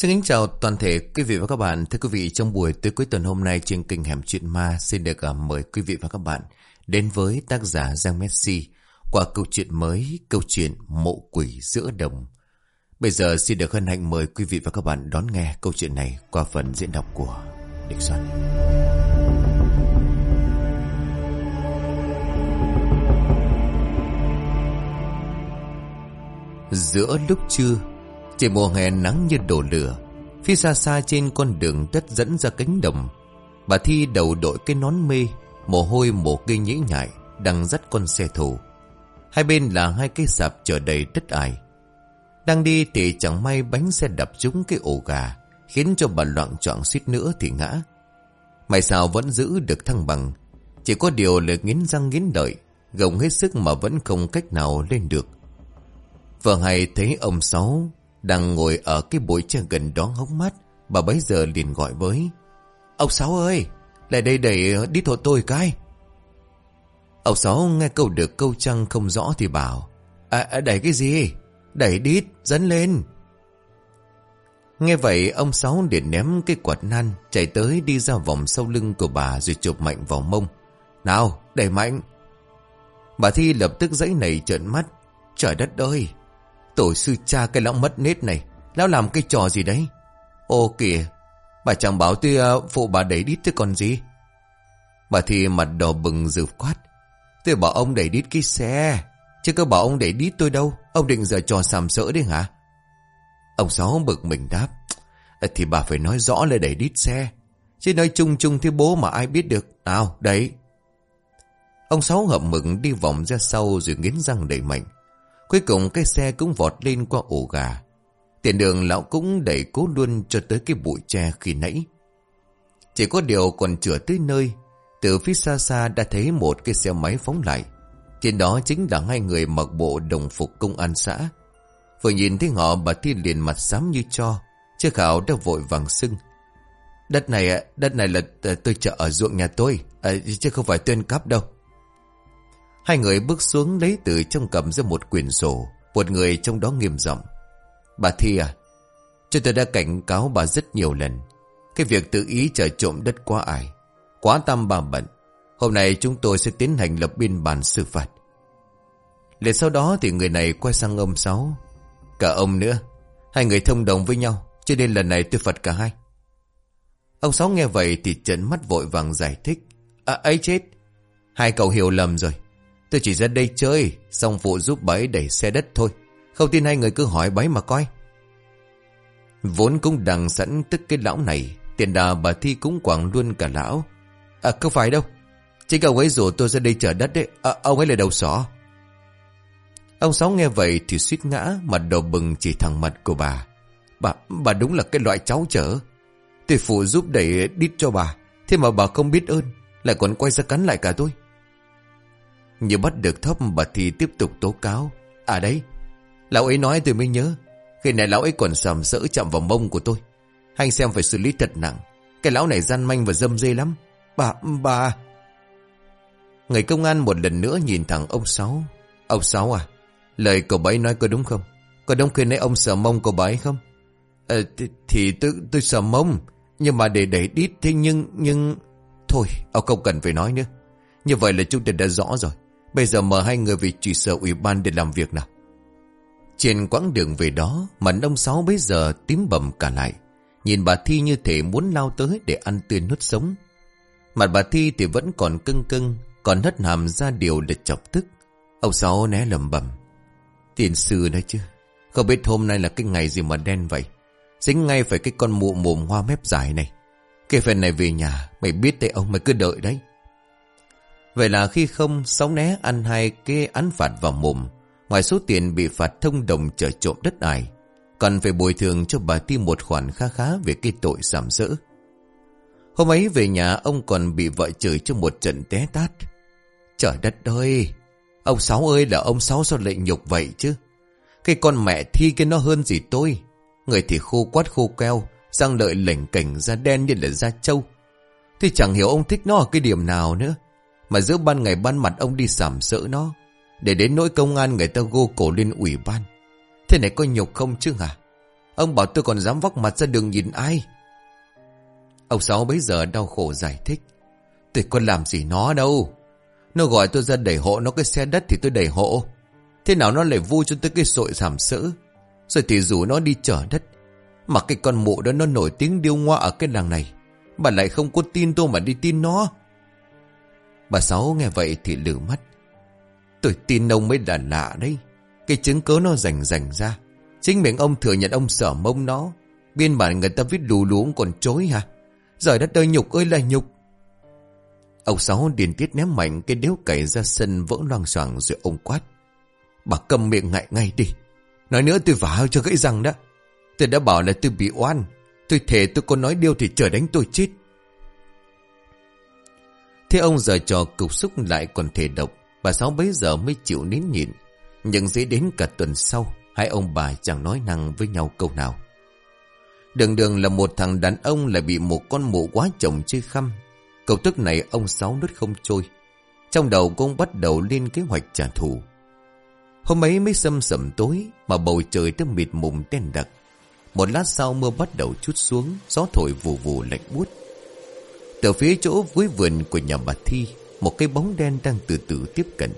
Xin kính chào toàn thể quý vị và các bạn. Thưa quý vị, trong buổi tối cuối tuần hôm nay trên kênh Hẻm Chuyện Ma xin được à, mời quý vị và các bạn đến với tác giả Giang Messi qua câu chuyện mới, câu chuyện Mộ Quỷ Giữa Đồng. Bây giờ xin được hân hạnh mời quý vị và các bạn đón nghe câu chuyện này qua phần diễn đọc của Địch Xuân. Giữa lúc trưa Trời mùa hè nắng như đổ lửa, Phía xa xa trên con đường đất dẫn ra cánh đồng. Bà Thi đầu đội cái nón mê, Mồ hôi mồ cây nhĩ nhại Đang dắt con xe thù. Hai bên là hai cái sạp chở đầy đất ải Đang đi thì chẳng may bánh xe đập trúng cái ổ gà, Khiến cho bà loạn trọng suýt nữa thì ngã. May sao vẫn giữ được thăng bằng? Chỉ có điều là nghiến răng nghiến lợi, Gồng hết sức mà vẫn không cách nào lên được. Vợ hay thấy ông Sáu đang ngồi ở cái bụi tre gần đó hốc mắt Bà bấy giờ liền gọi với. Ông Sáu ơi Lại đây đẩy đi thổ tôi cái. Ông Sáu nghe câu được câu trăng không rõ thì bảo À, à đẩy cái gì? Đẩy đít dẫn lên. Nghe vậy ông Sáu liền ném cái quạt nan Chạy tới đi ra vòng sau lưng của bà Rồi chụp mạnh vào mông. Nào đẩy mạnh. Bà Thi lập tức dãy nảy trợn mắt. Trời đất ơi Tổ sư cha cái lão mất nết này Lão làm cái trò gì đấy? Ô kìa Bà chẳng bảo tôi uh, phụ bà đẩy đít chứ còn gì. Bà thì mặt đỏ bừng rượu quát. Tôi bảo ông đẩy đít cái xe Chứ có bảo ông đẩy đít tôi đâu. Ông định giờ trò sàm sỡ đấy hả? Ông Sáu bực mình đáp. Ờ, thì bà phải nói rõ là đẩy đít xe. Chứ nói chung chung thế bố mà ai biết được. Nào đấy Ông Sáu hậm mừng đi vòng ra sau Rồi nghiến răng đẩy mạnh. Cuối cùng cái xe cũng vọt lên qua ổ gà. Tiền đường lão cũng đẩy cố luôn cho tới cái bụi tre khi nãy. Chỉ có điều còn chưa tới nơi. Từ phía xa xa đã thấy một cái xe máy phóng lại. Trên đó chính là hai người mặc bộ đồng phục công an xã. Vừa nhìn thấy họ, bà thiên liền mặt xám như cho. Chứ khảo đã vội vàng sưng. Đất này đất này là tôi chợ ở ruộng nhà tôi. À, chứ không phải tuyên cắp đâu. Hai người bước xuống lấy từ trong cầm ra một quyển sổ. Một người trong đó nghiêm giọng Bà Thi à, chúng tôi đã cảnh cáo bà rất nhiều lần. Cái việc tự ý trở trộm đất quá ải. Quá tâm bà bận. Hôm nay chúng tôi sẽ tiến hành lập biên bản xử phạt. Liền sau đó thì người này quay sang ông Sáu. Cả ông nữa. Hai người thông đồng với nhau. Cho nên lần này tôi phạt cả hai. Ông Sáu nghe vậy thì trấn mắt vội vàng giải thích. À ấy chết. Hai cậu hiểu lầm rồi. Tôi chỉ ra đây chơi Xong phụ giúp bấy đẩy xe đất thôi. Không tin hai người cứ hỏi bấy mà coi. Vốn cũng đằng sẵn tức cái lão này Tiền đà bà Thi cũng quảng luôn cả lão. À không phải đâu. Chính ông ấy rủ tôi ra đây chở đất đấy. À, Ông ấy là đầu sỏ Ông Sáu nghe vậy thì suýt ngã Mặt đầu bừng chỉ thẳng mặt của bà. Bà bà đúng là cái loại cháu chở. Tôi phụ giúp đẩy đít cho bà Thế mà bà không biết ơn Lại còn quay ra cắn lại cả tôi như bắt được thấp bà thì tiếp tục tố cáo. À đấy Lão ấy nói tôi mới nhớ. Khi này lão ấy còn sầm sỡ chạm vào mông của tôi. Anh xem phải xử lý thật nặng. Cái lão này gian manh và dâm dê lắm. Bà, bà. Người công an một lần nữa nhìn thẳng ông Sáu. Ông Sáu à Lời cậu bấy nói có đúng không? Có đúng khi nãy ông sợ mông cậu bấy không? À, Thì, thì tôi, tôi sợ mông Nhưng mà để đẩy đít thế nhưng Nhưng Thôi ông không cần phải nói nữa. Như vậy là chúng ta đã rõ rồi. Bây giờ mời hai người về trụ sở ủy ban để làm việc nào. Trên quãng đường về đó, mặt ông Sáu bây giờ tím bầm cả lại. Nhìn bà Thi như thể muốn lao tới để ăn tươi nuốt sống. Mặt bà Thi thì vẫn còn cưng cưng, còn hất hàm ra điều để chọc tức. Ông Sáu né lầm bầm. Tiền sư đấy chứ. Không biết hôm nay là cái ngày gì mà đen vậy. Dính ngay phải cái con mụ mồm hoa mép dài này. Cái phần này về nhà, mày biết đấy ông, mày cứ đợi đấy. Vậy là khi không Sáu né ăn hai cái án phạt vào mồm, Ngoài số tiền bị phạt thông đồng trở trộm đất ải Còn phải bồi thường cho bà Ti một khoản khá khá Về cái tội giảm dỡ Hôm ấy về nhà, ông còn bị vợ chửi cho một trận té tát. Trời đất ơi, Ông Sáu ơi là ông Sáu sao lại nhục vậy chứ? Cái con mẹ thi cái nó hơn gì tôi. Người thì khô quát khô keo Răng lợi lệnh cảnh da đen như là da trâu. Thì chẳng hiểu ông thích nó ở cái điểm nào nữa mà giữa ban ngày ban mặt ông đi sảm sỡ nó. Để đến nỗi công an người ta gô cổ lên ủy ban. Thế này có nhục không chứ hả? Ông bảo tôi còn dám vóc mặt ra đường nhìn ai? Ông Sáu bấy giờ đau khổ giải thích. Tôi có làm gì nó đâu. Nó gọi tôi ra đẩy hộ nó cái xe đất thì tôi đẩy hộ. Thế nào nó lại vui cho tôi cái sội sảm sỡ Rồi thì rủ nó đi chở đất. Mà cái con mụ đó nó nổi tiếng điêu ngoa ở cái làng này. Bà lại không có tin tôi mà đi tin nó. Bà Sáu nghe vậy thì lử mắt. Tôi tin ông mới là lạ đấy. Cái chứng cớ nó rành rành ra. Chính miệng ông thừa nhận ông sở mông nó. Biên bản người ta viết lù lú còn chối hả? Giời đất ơi, nhục ơi là nhục. Ông Sáu điền tiết ném mạnh Cái đếu cày ra sân vỡ loang xoàng rồi ông quát. Bà cầm miệng ngại ngay đi. Nói nữa tôi vả cho gãy răng đó. Tôi đã bảo là tôi bị oan. Tôi thề tôi có nói điêu thì trời đánh tôi chết. Thế ông giờ trò cục xúc lại còn thể độc, Bà Sáu bấy giờ mới chịu nín nhịn. Nhưng dễ đến cả tuần sau, Hai ông bà chẳng nói năng với nhau câu nào. Đường đường là một thằng đàn ông lại bị một con mụ quá chồng chơi khăm. Câu tức này ông Sáu nứt không trôi. Trong đầu cũng bắt đầu lên kế hoạch trả thù. Hôm ấy mới sâm sẩm tối Mà bầu trời đã mịt mùng đen đặc. Một lát sau mưa bắt đầu chút xuống, Gió thổi vù vù lạnh buốt. Từ phía chỗ cuối vườn của nhà bà Thi, Một cái bóng đen đang từ từ tiếp cận.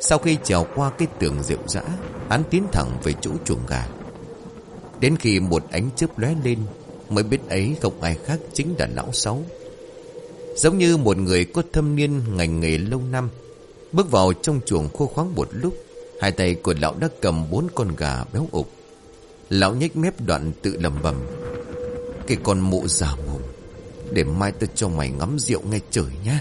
Sau khi trèo qua cái tường rượu rã, Hắn tiến thẳng về chỗ chuồng gà. Đến khi một ánh chớp lóe lên, Mới biết ấy không ai khác chính là lão sáu. Giống như một người có thâm niên ngành nghề lâu năm, Bước vào trong chuồng khô khoáng một lúc, Hai tay của lão đã cầm bốn con gà béo ục Lão nhếch mép đoạn tự lầm bầm Cái con mụ già để mai tôi cho mày ngắm rượu ngay trời nhá.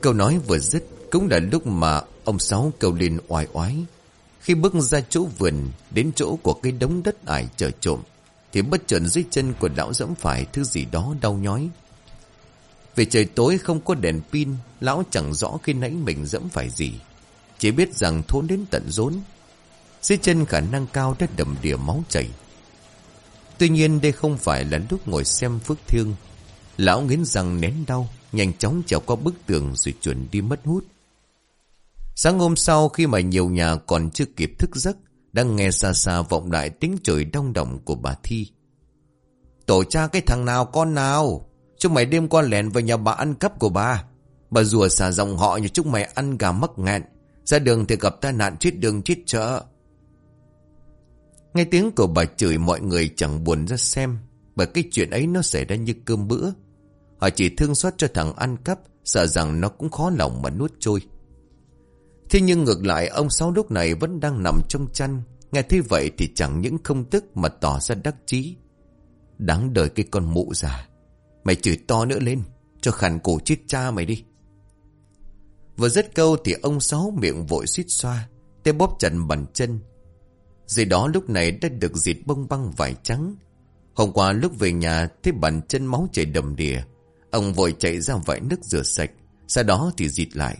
Câu nói vừa dứt Cũng là lúc mà ông Sáu kêu lên oai oái. Khi bước ra chỗ vườn, Đến chỗ của cái đống đất ải chờ trộm, Thì bất chợt dưới chân của lão dẫm phải Thứ gì đó đau nhói. Vì trời tối không có đèn pin, Lão chẳng rõ khi nãy mình dẫm phải gì, chỉ biết rằng thốn đến tận rốn. Dưới chân khả năng cao đã đầm đìa máu chảy. Tuy nhiên đây không phải là lúc ngồi xem phước thương Lão nghiến răng nén đau, Nhanh chóng trèo qua bức tường rồi chuẩn đi mất hút. Sáng hôm sau khi mà nhiều nhà còn chưa kịp thức giấc, Đang nghe xa xa vọng lại tiếng trời đông động của bà Thi. Tổ cha cái thằng nào con nào? Chúng mày đêm qua lẻn vào nhà bà ăn cắp của bà. Bà rùa xà dòng họ như chúng mày ăn gà mắc nghẹn. Ra đường thì gặp tai nạn chết đường chết chợ. Nghe tiếng của bà chửi mọi người chẳng buồn ra xem. Bởi cái chuyện ấy nó xảy ra như cơm bữa. Họ chỉ thương xót cho thằng ăn cắp. Sợ rằng nó cũng khó lòng mà nuốt trôi. Thế nhưng ngược lại, ông Sáu lúc này vẫn đang nằm trong chăn. Nghe thế vậy thì chẳng những không tức mà tỏ ra đắc chí. Đáng đời cái con mụ già. Mày chửi to nữa lên. Cho khẳng cổ chết cha mày đi. Vừa dứt câu thì ông Sáu miệng vội suýt xoa. Tay bóp chặt bàn chân. Dưới đó lúc này đã được dịt bông băng vải trắng. Hôm qua lúc về nhà, thấy bàn chân máu chảy đầm đìa. Ông vội chạy ra vải nước rửa sạch. Sau đó thì dịt lại.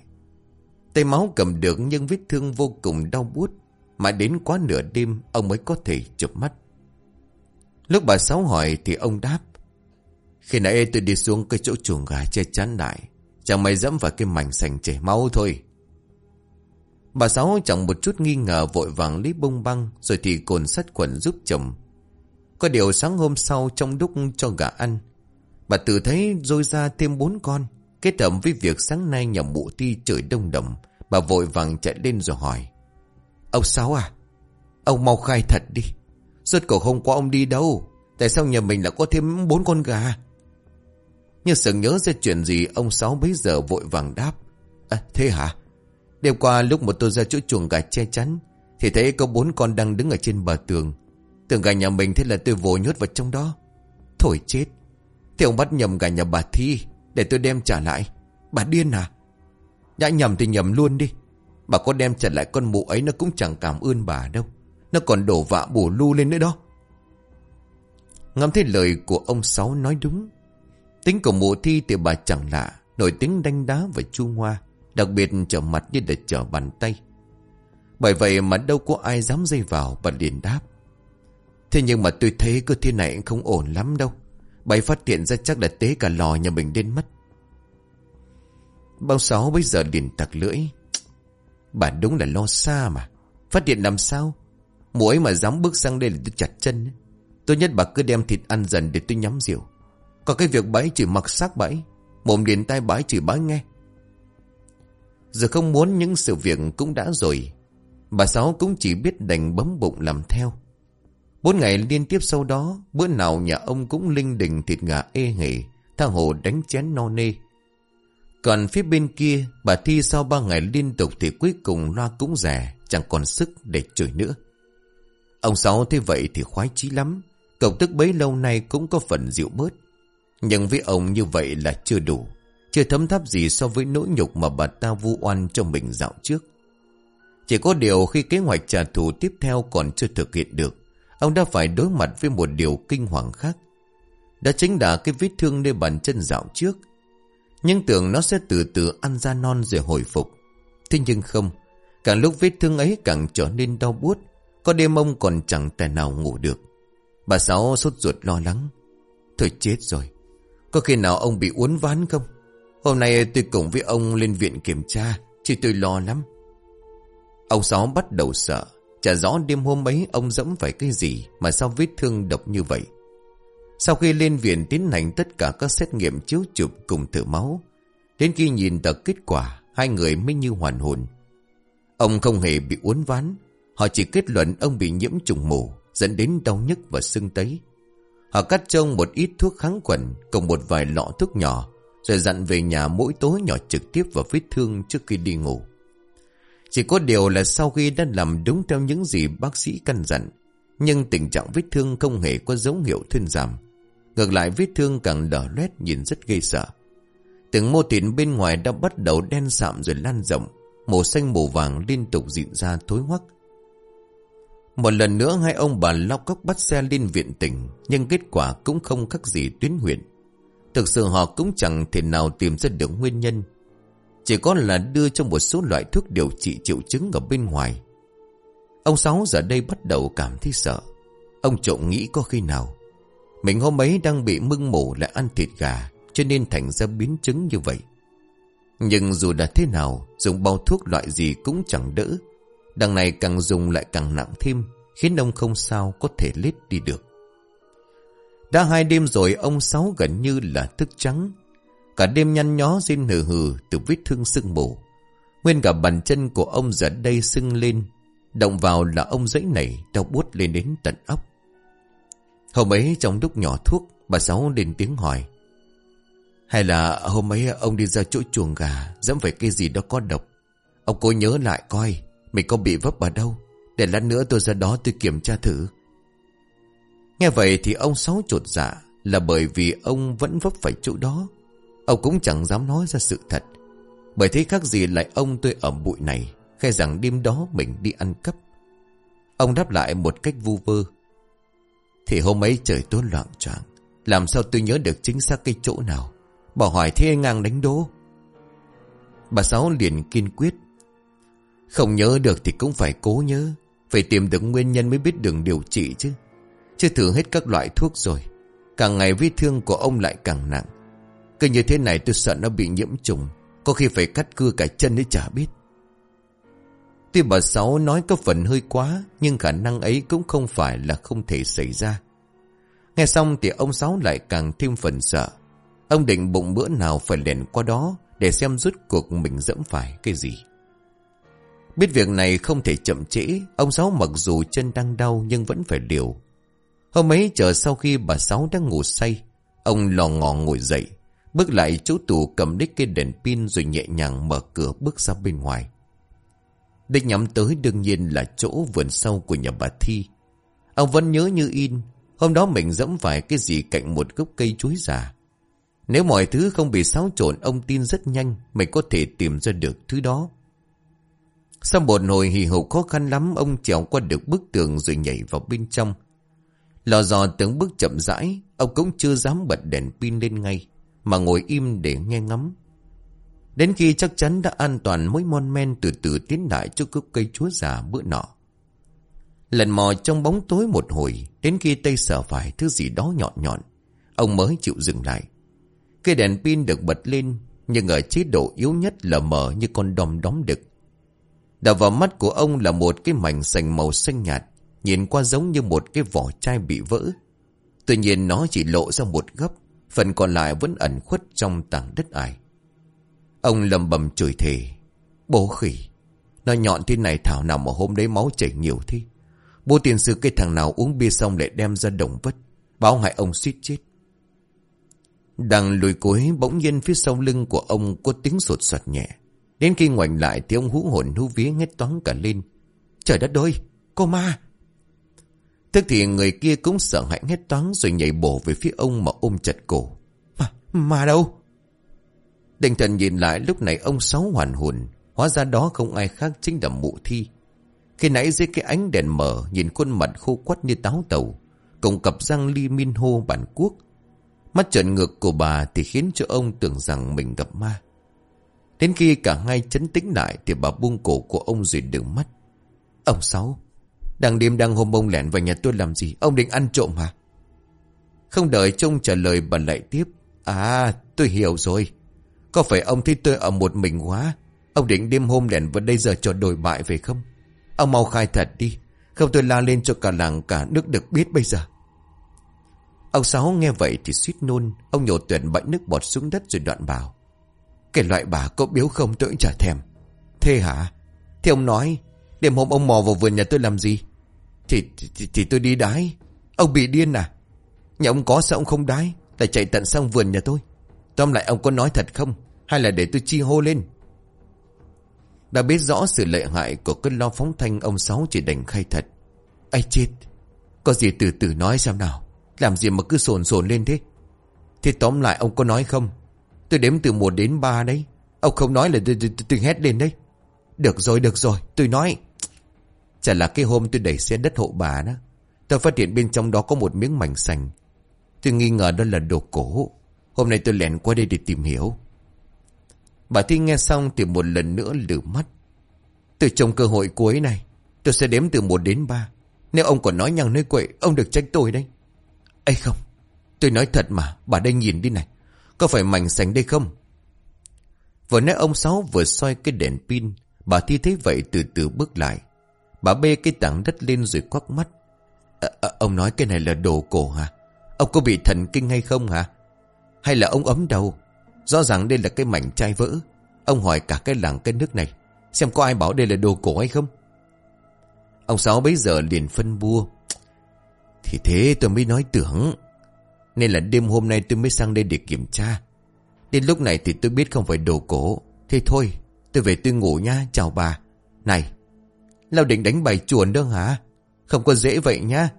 Tay máu cầm được nhưng vết thương vô cùng đau buốt. Mà đến quá nửa đêm, ông mới có thể chụp mắt. Lúc bà Sáu hỏi thì ông đáp. Khi nãy tôi đi xuống cái chỗ chuồng gà che chắn lại. Chẳng may dẫm vào cái mảnh sành chảy máu thôi Bà Sáu chẳng một chút nghi ngờ vội vàng lấy bông băng Rồi thì cồn sát khuẩn giúp chồng. Có điều sáng hôm sau trong đúc cho gà ăn, Bà tự thấy rôi ra thêm bốn con, Kết hợp với việc sáng nay nhà mụ ti trời đông đồng Bà vội vàng chạy lên rồi hỏi. Ông Sáu à Ông mau khai thật đi, Suốt cổ hôm qua ông đi đâu, Tại sao nhà mình lại có thêm bốn con gà? Như sợ nhớ ra chuyện gì, Ông Sáu bấy giờ vội vàng đáp. À thế hả? Đêm qua lúc một tôi ra chỗ chuồng gà che chắn, Thì thấy có bốn con đang đứng ở trên bờ tường. Tường gà nhà mình thế là tôi vồ nhốt vào trong đó. Thổi chết. Thì ông bắt nhầm gà nhà bà Thi Để tôi đem trả lại. Bà điên à? Đã nhầm thì nhầm luôn đi. Bà có đem trả lại con mụ ấy nó cũng chẳng cảm ơn bà đâu. Nó còn đổ vạ bổ lu lên nữa đó. Ngắm thấy lời của ông Sáu nói đúng. Tính của mụ thi thì bà chẳng lạ, Nổi tiếng đanh đá và chu hoa. Đặc biệt trở mặt như để trở bàn tay. Bởi vậy mà đâu có ai dám dây vào Bà liền đáp. Thế nhưng mà tôi thấy cơ thế này không ổn lắm đâu. Bà phát hiện ra chắc là tế cả lò nhà mình đến mất. Bao sáu bây giờ liền tặc lưỡi. Bà đúng là lo xa mà. Phát hiện làm sao? Mũi mà dám bước sang đây là tôi chặt chân. Tốt nhất bà cứ đem thịt ăn dần để tôi nhắm rượu. Còn cái việc bãi chỉ mặc xác bãi Mồm điện tay bãi chỉ bãi nghe. Giờ không muốn những sự việc cũng đã rồi. Bà Sáu cũng chỉ biết đành bấm bụng làm theo. Bốn ngày liên tiếp sau đó, Bữa nào nhà ông cũng linh đình thịt gà ê hề Tha hồ đánh chén no nê. Còn phía bên kia, Bà Thi sau ba ngày liên tục Thì cuối cùng loa cũng rẻ, Chẳng còn sức để chửi nữa. Ông Sáu thế vậy thì khoái chí lắm, Cậu tức bấy lâu nay cũng có phần dịu bớt. Nhưng với ông như vậy là chưa đủ. Chưa thấm tháp gì so với nỗi nhục mà bà ta vu oan cho mình dạo trước. Chỉ có điều khi kế hoạch trả thù tiếp theo còn chưa thực hiện được, Ông đã phải đối mặt với một điều kinh hoàng khác. Đó chính là cái vết thương nơi bàn chân dạo trước. Nhưng tưởng nó sẽ từ từ ăn ra non rồi hồi phục. Thế nhưng không Càng lúc vết thương ấy càng trở nên đau buốt, Có đêm ông còn chẳng tài nào ngủ được. Bà Sáu sốt ruột lo lắng. Thôi chết rồi, Có khi nào ông bị uốn ván không? Hôm nay tôi cùng với ông lên viện kiểm tra Chỉ tôi lo lắm. Ông Sáu bắt đầu sợ, Chả rõ đêm hôm ấy ông dẫm phải cái gì Mà sao vết thương độc như vậy. Sau khi lên viện tiến hành tất cả các xét nghiệm chiếu chụp cùng thử máu, Đến khi nhìn tờ kết quả, Hai người mới như hoàn hồn. Ông không hề bị uốn ván, Họ chỉ kết luận ông bị nhiễm trùng mù, Dẫn đến đau nhức và sưng tấy. Họ cắt trông một ít thuốc kháng khuẩn Cùng một vài lọ thuốc nhỏ rồi dặn về nhà mỗi tối nhỏ trực tiếp vào vết thương trước khi đi ngủ. Chỉ có điều là sau khi đã làm đúng theo những gì bác sĩ căn dặn, Nhưng tình trạng vết thương không hề có dấu hiệu thuyên giảm. Ngược lại, vết thương càng đỏ loét nhìn rất gây sợ. Từng mô thịt bên ngoài đã bắt đầu đen sạm rồi lan rộng, Màu xanh màu vàng liên tục diễn ra thối hoắc. Một lần nữa, hai ông bà lao cốc bắt xe lên viện tỉnh, Nhưng kết quả cũng không khác gì tuyến huyện. Thực sự họ cũng chẳng thể nào tìm ra được nguyên nhân. Chỉ có là đưa cho một số loại thuốc điều trị triệu chứng ở bên ngoài. Ông Sáu giờ đây bắt đầu cảm thấy sợ. Ông trộm nghĩ có khi nào. Mình hôm ấy đang bị mưng mổ lại ăn thịt gà, Cho nên thành ra biến chứng như vậy. Nhưng dù đã thế nào, Dùng bao thuốc loại gì cũng chẳng đỡ. Đằng này càng dùng lại càng nặng thêm, Khiến ông không sao có thể lết đi được. Đã hai đêm rồi ông Sáu gần như là thức trắng. Cả đêm nhăn nhó xin hừ hừ từ vết thương sưng mù. Nguyên cả bàn chân của ông giờ đây sưng lên. Động vào là ông dãy nảy đau buốt lên đến tận óc. Hôm ấy trong lúc nhỏ thuốc, Bà Sáu lên tiếng hỏi. Hay là hôm ấy ông đi ra chỗ chuồng gà, Dẫm phải cái gì đó có độc? Ông cố nhớ lại coi, mình có bị vấp ở đâu? Để lát nữa tôi ra đó tôi kiểm tra thử. Nghe vậy thì ông Sáu trột dạ Là bởi vì ông vẫn vấp phải chỗ đó. Ông cũng chẳng dám nói ra sự thật. Bởi thế khác gì lại ông tôi ở bụi này Khai rằng đêm đó mình đi ăn cắp. Ông đáp lại một cách vu vơ. Thì hôm ấy trời tối loạn choạng, Làm sao tôi nhớ được chính xác cái chỗ nào? Bỏ hỏi thế ngang đánh đố. Bà Sáu liền kiên quyết. Không nhớ được thì cũng phải cố nhớ, Phải tìm được nguyên nhân mới biết đường điều trị chứ. Chưa thử hết các loại thuốc rồi. Càng ngày vết thương của ông lại càng nặng. Cứ như thế này tôi sợ nó bị nhiễm trùng Có khi phải cắt cưa cả chân để chả biết. Tuy bà Sáu nói có phần hơi quá Nhưng khả năng ấy cũng không phải là không thể xảy ra. Nghe xong thì ông Sáu lại càng thêm phần sợ. Ông định bụng bữa nào phải lèn qua đó Để xem rút cuộc mình dẫm phải cái gì. Biết việc này không thể chậm trễ, ông Sáu mặc dù chân đang đau nhưng vẫn phải liều. Hôm ấy chờ sau khi bà Sáu đang ngủ say, ông lò ngò ngồi dậy, bước lại chỗ tủ cầm đích cây đèn pin rồi nhẹ nhàng mở cửa bước ra bên ngoài. Đích nhắm tới đương nhiên là chỗ vườn sau của nhà bà Thi. Ông vẫn nhớ như in, hôm đó mình dẫm phải cái gì cạnh một gốc cây chuối già. Nếu mọi thứ không bị xáo trộn, ông tin rất nhanh mình có thể tìm ra được thứ đó. Sau một hồi hì hục khó khăn lắm Ông trèo qua được bức tường rồi nhảy vào bên trong Lò dò từng bước chậm rãi Ông cũng chưa dám bật đèn pin lên ngay Mà ngồi im để nghe ngắm Đến khi chắc chắn đã an toàn Mối mon men từ từ tiến lại cho cướp cây chúa già bữa nọ. Lần mò trong bóng tối một hồi Đến khi tay sờ phải thứ gì đó nhọn nhọn Ông mới chịu dừng lại. Cây đèn pin được bật lên Nhưng ở chế độ yếu nhất là mờ như con đom đóm đực. Đập vào mắt của ông là một cái mảnh sành màu xanh nhạt, Nhìn qua giống như một cái vỏ chai bị vỡ. Tuy nhiên nó chỉ lộ ra một gấp Phần còn lại vẫn ẩn khuất trong tảng đất ải. Ông lầm bầm chửi thề, Bố khỉ Nó nhọn thế này thảo nào mà hôm đấy máu chảy nhiều thế? Bố tiền sư cái thằng nào uống bia xong lại đem ra đồng vất, Báo hại ông suýt chết. Đang lùi cuối bỗng nhiên phía sau lưng của ông có tiếng sột soạt nhẹ. Đến khi ngoảnh lại thì ông hú hồn hú vía nghe toán cả lên. Trời đất ơi, Cô ma Tức thì người kia cũng sợ hãi hết toán Rồi nhảy bổ về phía ông mà ôm chặt cổ. Mà, mà đâu? Đình thần nhìn lại lúc này ông Sáu hoàn hồn Hóa ra đó không ai khác chính là mụ thi. Khi nãy dưới cái ánh đèn mở Nhìn khuôn mặt khô quắt như táo tàu Cùng cặp răng ly min hô bản quốc. Mắt trợn ngược của bà Thì khiến cho ông tưởng rằng mình gặp ma. Đến khi cả hai chấn tĩnh lại Thì bà buông cổ của ông rồi đường mắt. Ông Sáu đang đêm đang hôm bông lẻn vào nhà tôi làm gì? Ông định ăn trộm hả? Không đợi trông trả lời, bà lại tiếp. À tôi hiểu rồi. Có phải ông thấy tôi ở một mình quá? Ông định đêm hôm lẻn vào đây giờ cho đổi bại về không? Ông mau khai thật đi. Không tôi la lên cho cả làng cả nước được biết bây giờ. Ông Sáu nghe vậy thì suýt nôn. Ông nhổ tuyển bẫy nước bọt xuống đất rồi đoạn bảo. Cái loại bà có biếu không tôi cũng chả thèm. Thế hả? Thế ông nói Đêm hôm ông mò vào vườn nhà tôi làm gì? Thì, thì, thì tôi đi đái. Ông bị điên à? Nhà ông có sao ông không đái? Lại chạy tận sang vườn nhà tôi. Tóm lại ông có nói thật không? Hay là để tôi chi hô lên? Đã biết rõ sự lợi hại của cơn lo phóng thanh Ông Sáu chỉ đành khai thật. Ây chết? Có gì từ từ nói xem nào. Làm gì mà cứ sồn sồn lên thế? Thế tóm lại ông có nói không? Tôi đếm từ 1 đến 3 đấy. Ông không nói là tôi, tôi, tôi, tôi hét lên đấy. Được rồi được rồi tôi nói. Chả là cái hôm tôi đẩy xe đất hộ bà đó. Tôi phát hiện bên trong đó có một miếng mảnh sành. Tôi nghi ngờ đó là đồ cổ. Hôm nay tôi lẻn qua đây để tìm hiểu. Bà Thi nghe xong thì một lần nữa lử mắt. Từ trong cơ hội cuối này, Tôi sẽ đếm từ 1 đến 3 Nếu ông còn nói nhằng nơi quậy, Ông được trách tôi đấy. Ấy không, Tôi nói thật mà, Bà đây nhìn đi này. Có phải mảnh sành đây không? Vừa nãy ông Sáu vừa soi cái đèn pin, Bà Thi thấy vậy từ từ bước lại. Bà bê cái tảng đất lên rồi quắc mắt. À, à, Ông nói cái này là đồ cổ hả? Ông có bị thần kinh hay không hả? Hay là ông ấm đầu? Rõ ràng đây là cái mảnh chai vỡ. Ông hỏi cả cái làng cái nước này Xem có ai bảo đây là đồ cổ hay không? Ông Sáu bấy giờ liền phân bua. Thì thế tôi mới nói tưởng. Nên là đêm hôm nay tôi mới sang đây để kiểm tra. Đến lúc này thì tôi biết không phải đồ cổ. Thế thôi tôi về tôi ngủ nha. Chào bà. Này Lão định đánh bài chuồn đâu hả? Không có dễ vậy nhá.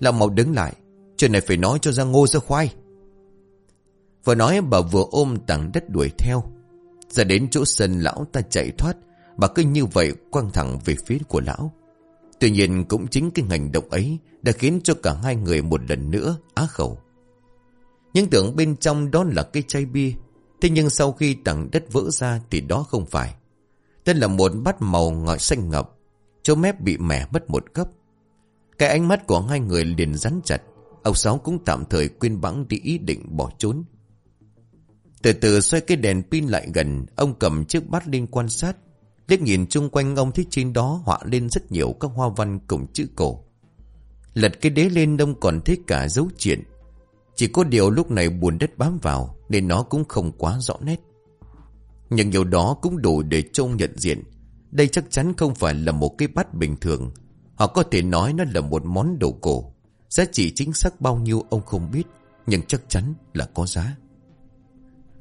Lão mau đứng lại. Chuyện này phải nói cho ra ngô ra khoai. Vừa nói, bà vừa ôm tảng đất đuổi theo. Ra đến chỗ sân, lão ta chạy thoát. Bà cứ như vậy quăng thẳng về phía của lão. Tuy nhiên cũng chính cái hành động ấy Đã khiến cho cả hai người một lần nữa á khẩu. Nhưng tưởng bên trong đó là cái chai bia, Thế nhưng sau khi tảng đất vỡ ra Thì đó không phải. Tên là một bát màu ngọt xanh ngập Chỗ mép bị mẻ mất một gấp Cái ánh mắt của hai người liền rắn chặt. Ông Sáu cũng tạm thời quên bẵng đi ý định bỏ trốn. Từ từ xoay cái đèn pin lại gần, Ông cầm chiếc bát lên quan sát. Liếc nhìn chung quanh ông thấy trên đó họa lên rất nhiều các hoa văn cùng chữ cổ. Lật cái đế lên ông còn thấy cả dấu chuyện. Chỉ có điều lúc này buồn đất bám vào, Nên nó cũng không quá rõ nét. Nhưng điều đó cũng đủ để trông nhận diện đây chắc chắn không phải là một cái bát bình thường. Họ có thể nói nó là một món đồ cổ. Giá trị chính xác bao nhiêu ông không biết, Nhưng chắc chắn là có giá.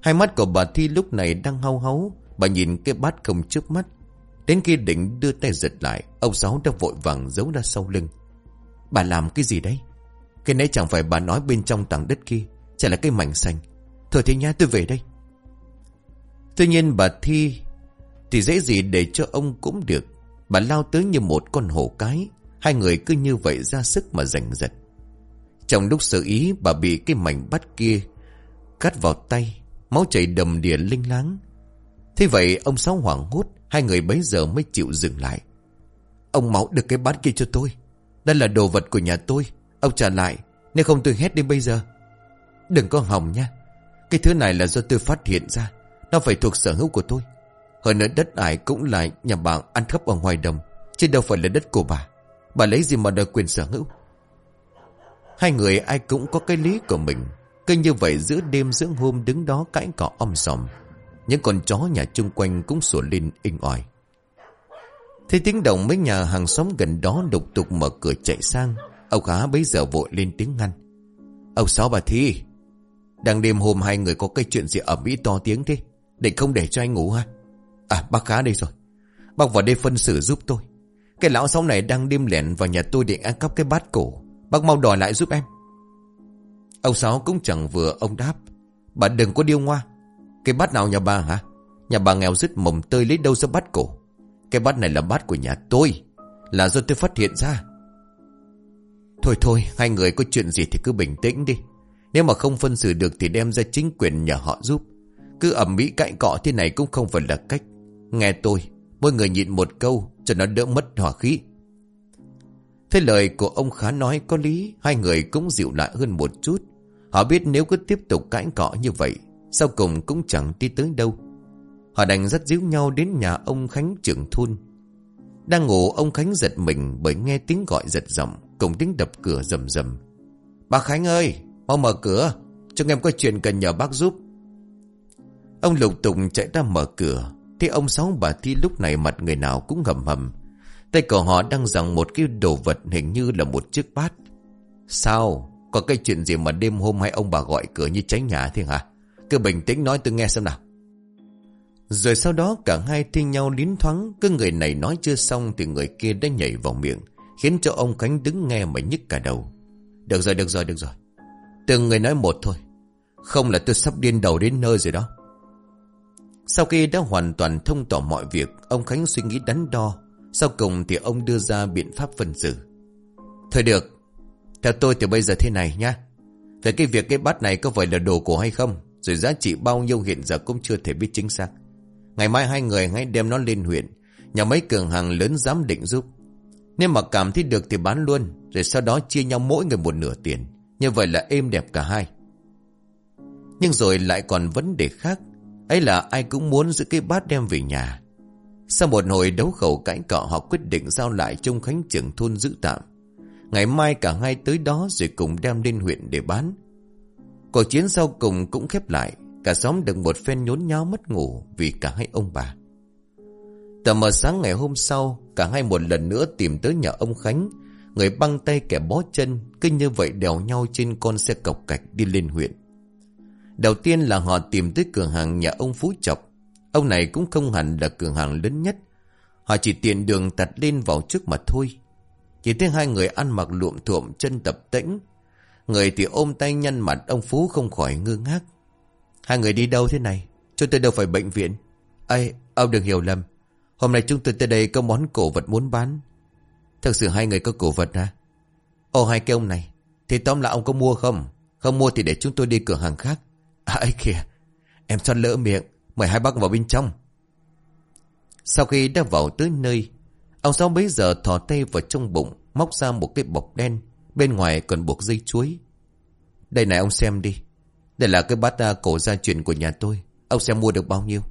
Hai mắt của bà Thi lúc này đang hau háu. Bà nhìn cái bát không trước mắt. Đến khi định đưa tay giật lại, Ông Sáu đã vội vàng giấu ra sau lưng. Bà làm cái gì đấy? Cái nãy chẳng phải bà nói bên trong tảng đất kia, Chả là cái mảnh xanh. Thôi thế nhá, tôi về đây. Tuy nhiên bà Thi thì dễ gì để cho ông cũng được. Bà lao tới như một con hổ cái. Hai người cứ như vậy ra sức mà giành giật. Trong lúc xử ý, bà bị cái mảnh bắt kia Cắt vào tay. Máu chảy đầm đìa linh láng. Thế vậy ông Sáu hoảng hốt, Hai người bấy giờ mới chịu dừng lại. Ông máu được cái bát kia cho tôi. Đây là đồ vật của nhà tôi. Ông trả lại, Nếu không tôi hét đến bây giờ. Đừng có hỏng nha. Cái thứ này là do tôi phát hiện ra. Nó phải thuộc sở hữu của tôi hơn nữa đất ải cũng là nhà bạn ăn khắp ở ngoài đồng. Chứ đâu phải là đất của bà. Bà lấy gì mà đòi quyền sở hữu? Hai người ai cũng có cái lý của mình. Cứ như vậy giữa đêm giữa hôm đứng đó cãi cọ om sòm. Những con chó nhà chung quanh cũng sủa lên inh ỏi. Thế tiếng động mấy nhà hàng xóm gần đó đục tục mở cửa chạy sang. Ông khá bấy giờ vội lên tiếng ngăn. Ông Sáu bà Thi, Đang đêm hôm hai người có cái chuyện gì ở Mỹ to tiếng thế? Định không để cho anh ngủ ha À bác khá đây rồi. Bác vào đây phân xử giúp tôi. Cái lão sáu này đang đêm lẻn vào nhà tôi để ăn cắp cái bát cổ. Bác mau đòi lại giúp em. Ông Sáu cũng chẳng vừa, ông đáp. Bà đừng có điêu ngoa. Cái bát nào nhà bà hả? Nhà bà nghèo dứt mồng tơi lấy đâu ra bát cổ? Cái bát này là bát của nhà tôi. Là do tôi phát hiện ra. Thôi thôi, Hai người có chuyện gì thì cứ bình tĩnh đi. Nếu mà không phân xử được Thì đem ra chính quyền nhà họ giúp. Cứ ẩm mỹ cạnh cọ thế này cũng không phải là cách. Nghe tôi, Mỗi người nhịn một câu Cho nó đỡ mất hỏa khí. Thế lời của ông khá nói có lý, Hai người cũng dịu lại hơn một chút. Họ biết nếu cứ tiếp tục cãi cọ như vậy, Sau cùng cũng chẳng đi tới đâu. Họ đành dắt díu nhau đến nhà ông Khánh trưởng thôn. Đang ngủ, ông Khánh giật mình Bởi nghe tiếng gọi giật giọng, Cùng tiếng đập cửa rầm rầm. Bác Khánh ơi, Mau mở cửa Chúng em có chuyện cần nhờ bác giúp. Ông lục Tùng chạy ra mở cửa thế ông Sáu bà Thi lúc này mặt người nào cũng hầm hầm. Tay của họ đang rằng một cái đồ vật hình như là một chiếc bát. Sao? Có cái chuyện gì mà đêm hôm hai ông bà gọi cửa như cháy nhà thế hả? Cứ bình tĩnh nói tôi nghe xem nào. Rồi sau đó cả hai thi nhau lín thoáng, Cứ người này nói chưa xong Thì người kia đã nhảy vào miệng, Khiến cho ông Khánh đứng nghe mà nhức cả đầu. Được rồi được rồi được rồi. Từng người nói một thôi. Không là tôi sắp điên đầu đến nơi rồi đó. Sau khi đã hoàn toàn thông tỏ mọi việc, Ông Khánh suy nghĩ đắn đo. Sau cùng thì ông đưa ra biện pháp phân xử. Thôi được, Theo tôi thì bây giờ thế này nhá. Về cái việc cái bát này có phải là đồ cổ hay không, Rồi giá trị bao nhiêu hiện giờ cũng chưa thể biết chính xác. Ngày mai hai người hãy đem nó lên huyện, Nhà mấy cường hàng lớn dám định giúp. Nếu mà cảm thấy được thì bán luôn, Rồi sau đó chia nhau mỗi người một nửa tiền. Như vậy là êm đẹp cả hai. Nhưng rồi lại còn vấn đề khác ấy là ai cũng muốn giữ cái bát đem về nhà. Sau một hồi đấu khẩu cãi cọ, Họ quyết định giao lại trong Khánh trưởng thôn giữ tạm. Ngày mai cả hai tới đó Rồi cùng đem lên huyện để bán. Cuộc chiến sau cùng cũng khép lại, Cả xóm được một phen nhốn nháo mất ngủ Vì cả hai ông bà. Tầm mờ sáng ngày hôm sau, Cả hai một lần nữa tìm tới nhà ông Khánh, Người băng tay kẻ bó chân, Cứ như vậy đèo nhau trên con xe cọc cạch đi lên huyện. Đầu tiên là họ tìm tới cửa hàng nhà ông Phú Chọc. Ông này cũng không hẳn là cửa hàng lớn nhất. Họ chỉ tiện đường tặt lên vào trước mặt thôi. Chỉ thấy hai người ăn mặc luộm thuộm chân tập tĩnh. Người thì ôm tay nhăn mặt ông Phú không khỏi ngơ ngác. Hai người đi đâu thế này? Chúng tôi đâu phải bệnh viện. Ây ông đừng hiểu lầm. Hôm nay chúng tôi tới đây có món cổ vật muốn bán. Thật sự hai người có cổ vật à Ồ hai cái ông này. Thì tóm là ông có mua không? Không mua thì để chúng tôi đi cửa hàng khác. À ấy kìa. Em cho lỡ miệng, Mời hai bác vào bên trong. Sau khi đã vào tới nơi, Ông Sáu bấy giờ thò tay vào trong bụng, Móc ra một cái bọc đen, Bên ngoài còn buộc dây chuối. Đây này ông xem đi. Đây là cái bát à, cổ gia truyền của nhà tôi. Ông xem mua được bao nhiêu?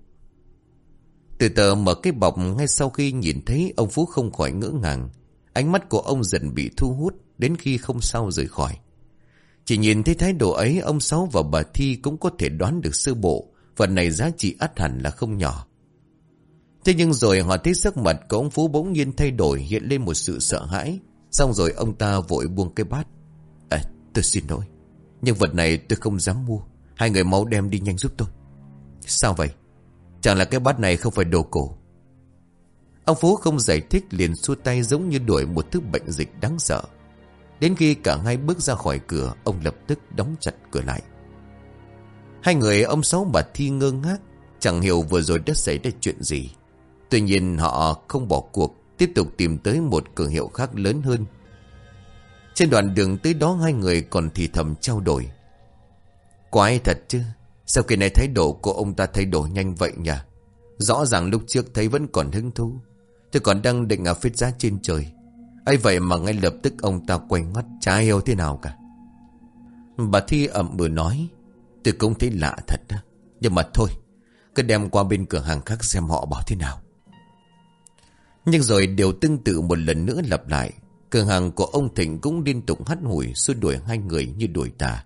Từ tờ mở cái bọc, ngay sau khi nhìn thấy, ông Phú không khỏi ngỡ ngàng. Ánh mắt của ông dần bị thu hút, đến khi không sao rời khỏi. Chỉ nhìn thấy thái độ ấy ông Sáu và bà Thi cũng có thể đoán được sơ bộ phần này giá trị ắt hẳn là không nhỏ. Thế nhưng rồi họ thấy sắc mặt của ông Phú bỗng nhiên thay đổi hiện lên một sự sợ hãi. Xong rồi ông ta vội buông cái bát. À, tôi xin lỗi. Nhưng vật này tôi không dám mua. Hai người mau đem đi nhanh giúp tôi. Sao vậy? Chẳng là cái bát này không phải đồ cổ Ông Phú không giải thích liền xua tay giống như đuổi một thứ bệnh dịch đáng sợ Đến khi cả hai bước ra khỏi cửa, Ông lập tức đóng chặt cửa lại Hai người ông Sáu bà Thi ngơ ngác, Chẳng hiểu vừa rồi đã xảy ra chuyện gì Tuy nhiên họ không bỏ cuộc, Tiếp tục tìm tới một cửa hiệu khác lớn hơn Trên đoạn đường tới đó hai người còn thì thầm trao đổi Quái thật chứ, Sao kỳ này thái độ của ông ta thay đổi nhanh vậy nhỉ? Rõ ràng lúc trước thấy vẫn còn hứng thú. Tôi còn đang định ở phết giá trên trời ấy vậy mà ngay lập tức ông ta quay ngoắt chả hiểu thế nào cả. Bà Thi ẩm bừa nói. Tôi cũng thấy lạ thật đó. Nhưng mà thôi. Cứ đem qua bên cửa hàng khác xem họ bảo thế nào. Nhưng rồi điều tương tự một lần nữa lặp lại. Cửa hàng của ông Thịnh cũng liên tục hắt hủi xua đuổi hai người như đuổi tà.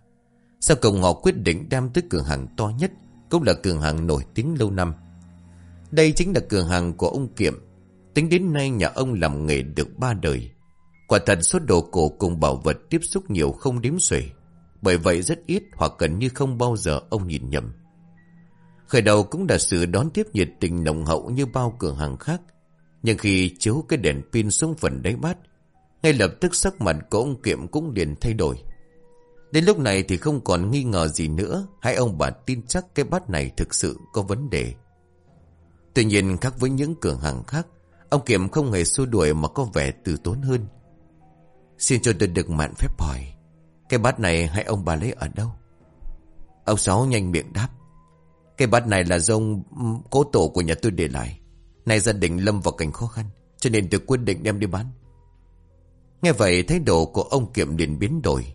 Sau cùng họ quyết định đem tới cửa hàng to nhất, cũng là cửa hàng nổi tiếng lâu năm. Đây chính là cửa hàng của ông Kiệm. Tính đến nay nhà ông làm nghề được ba đời. Quả thật số đồ cổ cùng bảo vật tiếp xúc nhiều không đếm xuể. Bởi vậy rất ít hoặc gần như không bao giờ ông nhìn nhầm. Khởi đầu cũng là sự đón tiếp nhiệt tình nồng hậu như bao cửa hàng khác. Nhưng khi chiếu cái đèn pin xuống phần đáy bát, ngay lập tức sắc mặt của ông Kiệm cũng liền thay đổi. Đến lúc này thì không còn nghi ngờ gì nữa, hai ông bà tin chắc cái bát này thực sự có vấn đề. Tuy nhiên khác với những cửa hàng khác, ông Kiệm không hề xua đuổi mà có vẻ từ tốn hơn. Xin cho tôi được mạn phép hỏi, cái bát này hai ông bà lấy ở đâu? Ông Sáu nhanh miệng đáp. Cái bát này là do ông cố tổ của nhà tôi để lại. Nay gia đình lâm vào cảnh khó khăn, cho nên tôi quyết định đem đi bán. Nghe vậy thái độ của ông Kiệm liền biến đổi.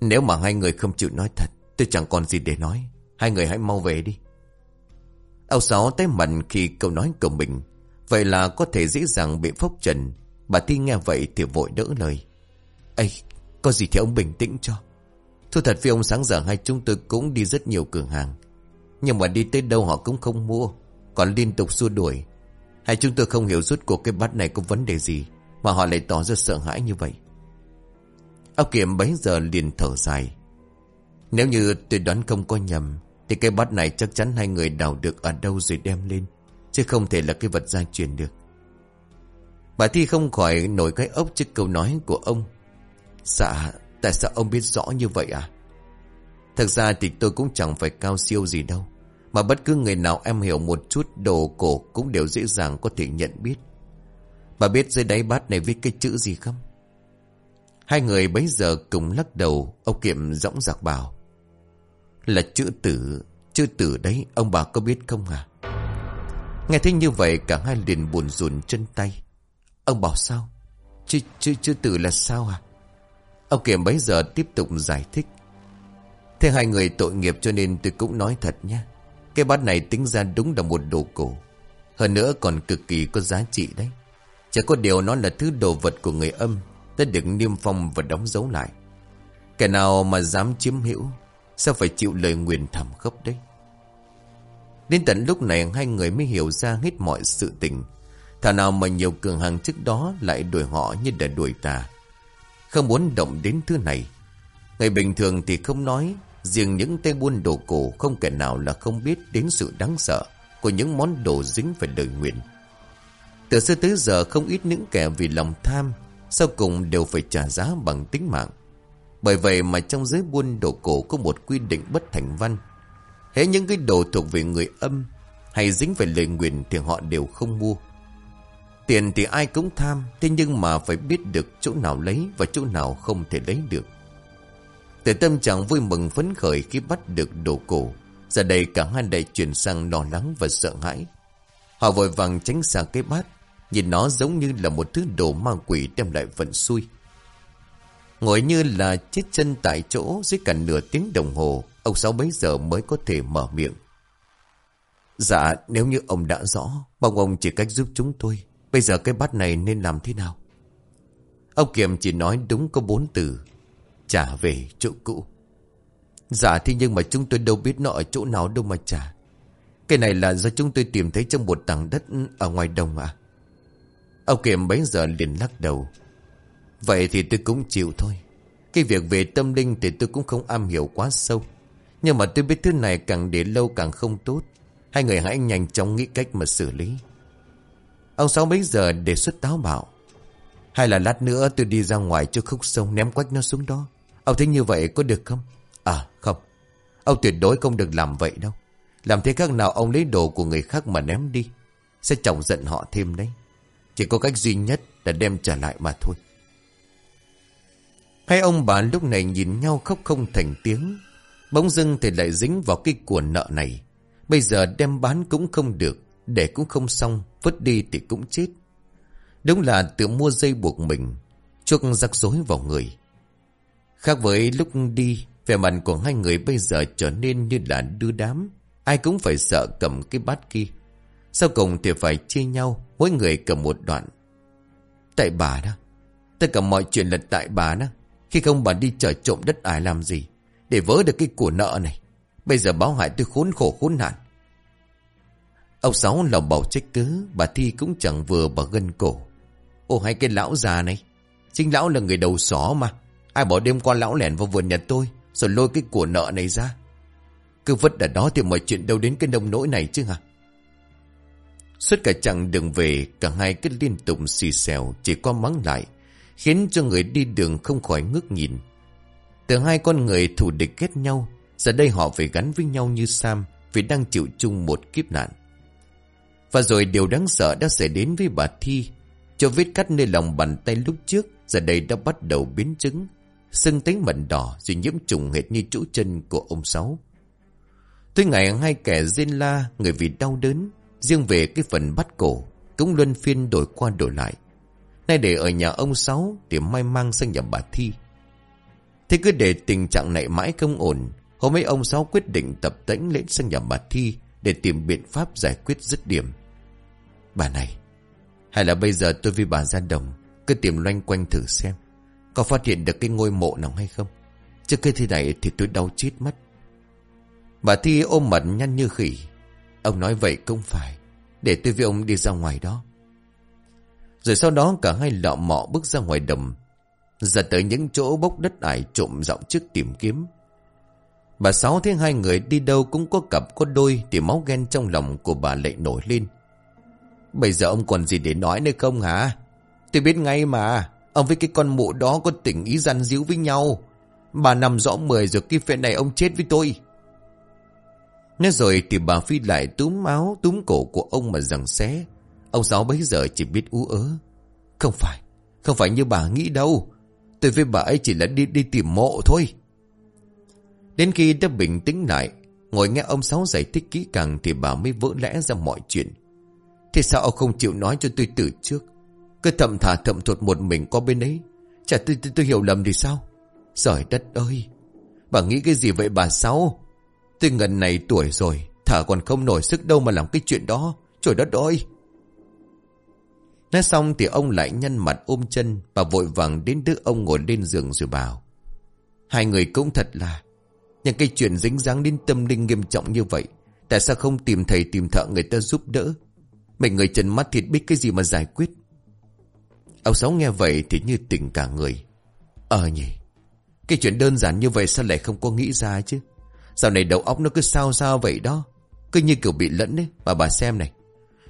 Nếu mà hai người không chịu nói thật, tôi chẳng còn gì để nói. Hai người hãy mau về đi. Ông Sáu tái mặt khi câu nói của mình. Vậy là có thể dễ dàng bị phốc trần. Bà Thi nghe vậy thì vội đỡ lời. Ây, có gì thì ông bình tĩnh cho. thu thật với ông sáng giờ hai chúng tôi cũng đi rất nhiều cửa hàng. Nhưng mà đi tới đâu họ cũng không mua. Còn liên tục xua đuổi. Hai chúng tôi không hiểu rút cuộc cái bát này có vấn đề gì. Mà họ lại tỏ ra sợ hãi như vậy. Ông Kiểm bấy giờ liền thở dài. Nếu như tôi đoán không có nhầm. Thì cái bát này chắc chắn hai người đào được ở đâu rồi đem lên. Chứ không thể là cái vật gia truyền được. Bà Thi không khỏi nổi cái ốc trước câu nói của ông. Dạ, tại sao ông biết rõ như vậy à? Thật ra thì tôi cũng chẳng phải cao siêu gì đâu. Mà bất cứ người nào em hiểu một chút đồ cổ cũng đều dễ dàng có thể nhận biết. Bà biết dưới đáy bát này viết cái chữ gì không? Hai người bấy giờ cùng lắc đầu, ông Kiệm dõng dạc bảo. Là chữ tử, chữ tử đấy, ông bà có biết không à? Nghe thấy như vậy cả hai liền buồn rùn chân tay. Ông bảo sao? Chứ, chứ, chứ tử là sao à? Ông kiểm bấy giờ tiếp tục giải thích. Thế hai người tội nghiệp cho nên tôi cũng nói thật nhé. Cái bát này tính ra đúng là một đồ cổ. Hơn nữa còn cực kỳ có giá trị đấy. Chỉ có điều nó là thứ đồ vật của người âm đã được niêm phong và đóng dấu lại. Kẻ nào mà dám chiếm hữu sao phải chịu lời nguyền thầm khốc đấy. Đến tận lúc này hai người mới hiểu ra hết mọi sự tình. Thà nào mà nhiều cường hàng trước đó lại đuổi họ như để đuổi tà. Không muốn động đến thứ này. ngày bình thường thì không nói, riêng những tay buôn đồ cổ không kẻ nào là không biết đến sự đáng sợ của những món đồ dính về lời nguyện. Từ xưa tới giờ không ít những kẻ vì lòng tham sau cùng đều phải trả giá bằng tính mạng. Bởi vậy mà trong giới buôn đồ cổ có một quy định bất thành văn. Hễ những cái đồ thuộc về người âm hay dính về lời nguyện thì họ đều không mua. Tiền thì ai cũng tham, thế nhưng mà phải biết được chỗ nào lấy và chỗ nào không thể lấy được. Từ tâm trạng vui mừng phấn khởi khi bắt được đồ cổ, giờ đây cả hai đại chuyển sang lo lắng và sợ hãi. Họ vội vàng tránh xa cái bát, Nhìn nó giống như là một thứ đồ ma quỷ đem lại vận xui. Ngồi như là chết chân tại chỗ dưới cả nửa tiếng đồng hồ, ông Sáu bấy giờ mới có thể mở miệng. Dạ, nếu như ông đã rõ, mong ông chỉ cách giúp chúng tôi. Bây giờ cái bát này nên làm thế nào? Ông Kiệm chỉ nói đúng có bốn từ. Trả về chỗ cũ. Dạ thế nhưng mà chúng tôi đâu biết nó ở chỗ nào đâu mà trả. Cái này là do chúng tôi tìm thấy trong một tảng đất ở ngoài đồng à? Ông Kiệm bấy giờ liền lắc đầu. Vậy thì tôi cũng chịu thôi. Cái việc về tâm linh thì tôi cũng không am hiểu quá sâu. Nhưng mà tôi biết thứ này càng để lâu càng không tốt. Hai người hãy nhanh chóng nghĩ cách mà xử lý. Ông Sáu mấy giờ đề xuất táo bạo Hay là lát nữa tôi đi ra ngoài cho khúc sông ném quách nó xuống đó. Ông thấy như vậy có được không? À không. Ông tuyệt đối không được làm vậy đâu. Làm thế khác nào ông lấy đồ của người khác mà ném đi. Sẽ chồng giận họ thêm đấy. Chỉ có cách duy nhất là đem trả lại mà thôi. Hai ông bà lúc này nhìn nhau khóc không thành tiếng. Bỗng dưng thì lại dính vào cái của nợ này. Bây giờ đem bán cũng không được, để cũng không xong, vứt đi thì cũng chết. Đúng là tự mua dây buộc mình, chuốc rắc rối vào người. Khác với lúc đi, vẻ mặt của hai người bây giờ trở nên như là đưa đám. Ai cũng phải sợ cầm cái bát kia. Sau cùng thì phải chia nhau Mỗi người cầm một đoạn Tại bà đó Tất cả mọi chuyện là tại bà đó. Khi không bà đi chở trộm đất ải làm gì. Để vỡ được cái của nợ này. Bây giờ báo hại tôi khốn khổ khốn nạn. Ông Sáu lòng bảo trách cứ. Bà Thi cũng chẳng vừa bà gân cổ. Ô hay cái lão già này. Chính lão là người đầu xó mà. Ai bỏ đêm qua lão lẻn vào vườn nhà tôi. Rồi lôi cái của nợ này ra. Cứ vất ở đó thì mọi chuyện đâu đến cái nông nỗi này chứ hả? Suốt cả chặng đường về, cả hai cứ liên tục xì xèo, chỉ qua mắng lại, khiến cho người đi đường không khỏi ngước nhìn. Từ hai con người thù địch ghét nhau, giờ đây họ phải gắn với nhau như Sam, vì đang chịu chung một kiếp nạn. Và rồi điều đáng sợ đã xảy đến với bà Thi, cho vết cắt nơi lòng bàn tay lúc trước, giờ đây đã bắt đầu biến chứng, sưng tính mẩn đỏ rồi nhiễm trùng hệt như chỗ chân của ông Sáu. Tới ngày hai kẻ rên la, người vì đau đớn, riêng về cái phần bắt cổ, cũng luân phiên đổi qua đổi lại. Nay để ở nhà ông Sáu để mai mang sang nhà bà Thi. Thế cứ để tình trạng này mãi không ổn, hôm ấy ông Sáu quyết định tập tĩnh lên sang nhà bà Thi để tìm biện pháp giải quyết dứt điểm. Bà này, hay là bây giờ tôi với bà ra đồng, cứ tìm loanh quanh thử xem, có phát hiện được cái ngôi mộ nào hay không? Chứ cái thế này thì tôi đau chết mất. Bà Thi ôm mặt nhăn như khỉ. Ông nói vậy không phải. Để tôi với ông đi ra ngoài đó. Rồi sau đó cả hai lọ mọ bước ra ngoài đầm. Ra tới những chỗ bốc đất ải trộm giọng trước tìm kiếm. Bà Sáu thấy hai người đi đâu cũng có cặp có đôi thì máu ghen trong lòng của bà lại nổi lên. Bây giờ ông còn gì để nói nữa không hả? Tôi biết ngay mà. Ông với cái con mụ đó có tình ý gian díu với nhau. Bà nằm rõ mười rồi cái phệ này ông chết với tôi. Nói rồi thì bà Phi lại túm áo túm cổ của ông mà rằng xé. Ông Sáu bấy giờ chỉ biết ú ớ. Không phải, không phải như bà nghĩ đâu. Tôi với bà ấy chỉ là đi đi tìm mộ thôi. Đến khi đã bình tĩnh lại, ngồi nghe ông Sáu giải thích kỹ càng thì bà mới vỡ lẽ ra mọi chuyện. Thế sao ông không chịu nói cho tôi từ trước? Cứ thầm thả thầm thuật một mình qua bên ấy. Chả tôi, tôi, tôi hiểu lầm thì sao? Trời đất ơi! Bà nghĩ cái gì vậy bà Sáu? Tôi ngần này tuổi rồi, thả còn không nổi sức đâu mà làm cái chuyện đó. Trời đất ơi! Nói xong thì ông lại nhăn mặt ôm chân, và vội vàng đến đứa ông ngồi lên giường rồi bảo. Hai người cũng thật là, những cái chuyện dính dáng đến tâm linh nghiêm trọng như vậy, tại sao không tìm thầy tìm thợ người ta giúp đỡ? Mình người trần mắt thịt biết cái gì mà giải quyết. Ông Sáu nghe vậy thì như tỉnh cả người. Ờ nhỉ, cái chuyện đơn giản như vậy sao lại không có nghĩ ra chứ? Dạo này đầu óc nó cứ sao sao vậy đó Cứ như kiểu bị lẫn đấy mà bà xem này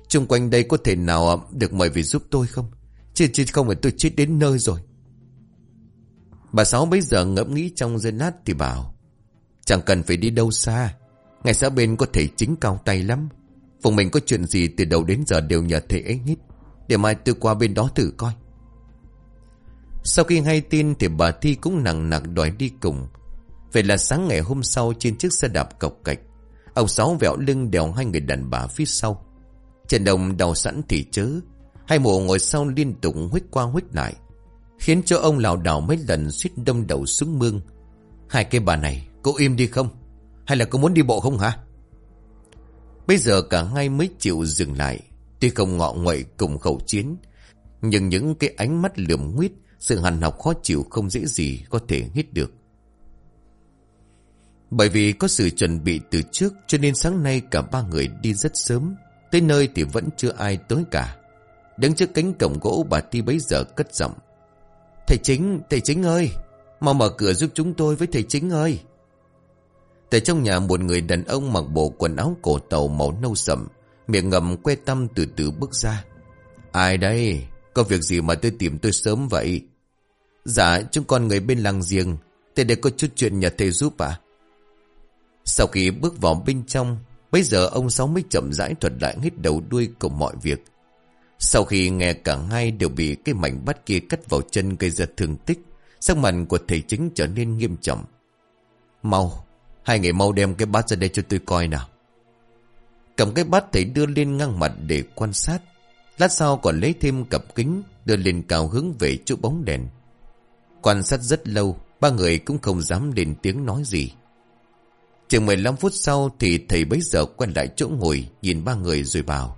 Trung quanh đây có thể nào được mời về giúp tôi không? Chứ, chứ không phải tôi chết đến nơi rồi. Bà Sáu bây giờ ngẫm nghĩ trong giây lát thì bảo Chẳng cần phải đi đâu xa Ngày xã bên có thể chính cao tay lắm. Vùng mình có chuyện gì từ đầu đến giờ đều nhờ thầy ấy hết Để mai tôi qua bên đó thử coi. Sau khi hay tin thì bà Thi cũng nặng nặng đòi đi cùng. Vậy là sáng ngày hôm sau trên chiếc xe đạp cọc cạch Ông Sáu vẹo lưng đèo hai người đàn bà phía sau. Trần Đồng đào sẵn thì chớ. Hai mụ ngồi sau liên tục huyết qua huyết lại, Khiến cho ông lảo đảo mấy lần suýt đâm đầu xuống mương. Hai cái bà này Cô im đi không? Hay là cô muốn đi bộ không hả? Bây giờ cả hai mới chịu dừng lại. Tuy không ngọ nguậy cùng khẩu chiến, Nhưng những cái ánh mắt lườm nguyết, Sự hằn học khó chịu không dễ gì Có thể hít được. Bởi vì có sự chuẩn bị từ trước, cho nên sáng nay cả ba người đi rất sớm. Tới nơi thì vẫn chưa ai tới cả. Đứng trước cánh cổng gỗ bà Ti bấy giờ cất giọng. Thầy chính, thầy chính ơi! Mau mở cửa giúp chúng tôi với thầy chính ơi! Tại trong nhà một người đàn ông mặc bộ quần áo cổ tàu màu nâu sậm, miệng ngầm que tăm từ từ bước ra. Ai đây? Có việc gì mà tôi tìm tôi sớm vậy? Dạ, chúng con người bên làng riêng. Thầy để có chút chuyện nhờ thầy giúp à? Sau khi bước vào bên trong, bây giờ ông Sáu mới chậm rãi thuật lại hết đầu đuôi của mọi việc. Sau khi nghe cả hai đều bị cái mảnh bắt kia cắt vào chân gây ra thương tích, sắc mặt của thầy chính trở nên nghiêm trọng. Mau, hai người mau đem cái bát ra đây cho tôi coi nào. Cầm cái bát thầy đưa lên ngang mặt để quan sát. Lát sau còn lấy thêm cặp kính đưa lên cao hướng về chỗ bóng đèn. Quan sát rất lâu, ba người cũng không dám lên tiếng nói gì. Chừng 15 phút sau thì thầy bấy giờ quay lại chỗ ngồi nhìn ba người rồi bảo.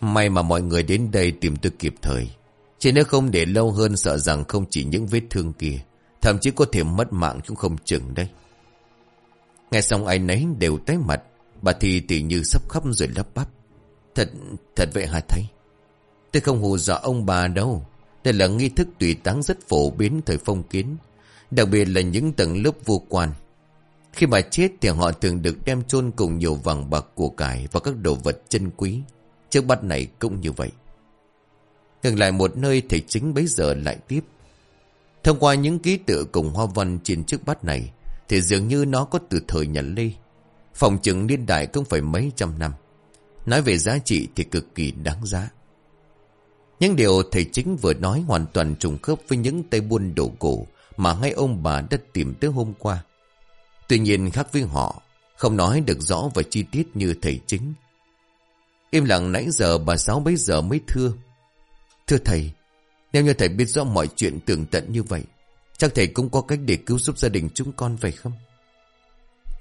May mà mọi người đến đây tìm tôi kịp thời. Chỉ nếu không để lâu hơn sợ rằng không chỉ những vết thương kia Thậm chí có thể mất mạng cũng không chừng đấy Nghe xong ai nấy đều tái mặt Bà thì tỉ như sắp khóc rồi lắp bắp Thật, thật vậy hả thầy Tôi không hù dọa ông bà đâu Đây là nghi thức tùy táng rất phổ biến thời phong kiến Đặc biệt là những tầng lớp vô quan khi bà chết thì họ thường được đem chôn cùng nhiều vàng bạc của cải Và các đồ vật chân quý. Trước bắt này cũng như vậy. Ngừng lại một nơi thầy chính bấy giờ lại tiếp. Thông qua những ký tự cùng hoa văn trên chiếc bát này, Thì dường như nó có từ thời nhà Lê. Phòng chứng niên đại cũng phải mấy trăm năm. Nói về giá trị thì cực kỳ đáng giá. Những điều thầy chính vừa nói hoàn toàn trùng khớp với những tay buôn đồ cổ Mà ngay ông bà đã tìm tới hôm qua. Tuy nhiên khác với họ, Không nói được rõ và chi tiết như thầy chính. Im lặng nãy giờ bà Sáu bấy giờ mới thưa. Thưa thầy, Nếu như thầy biết rõ mọi chuyện tường tận như vậy, Chắc thầy cũng có cách để cứu giúp gia đình chúng con phải không?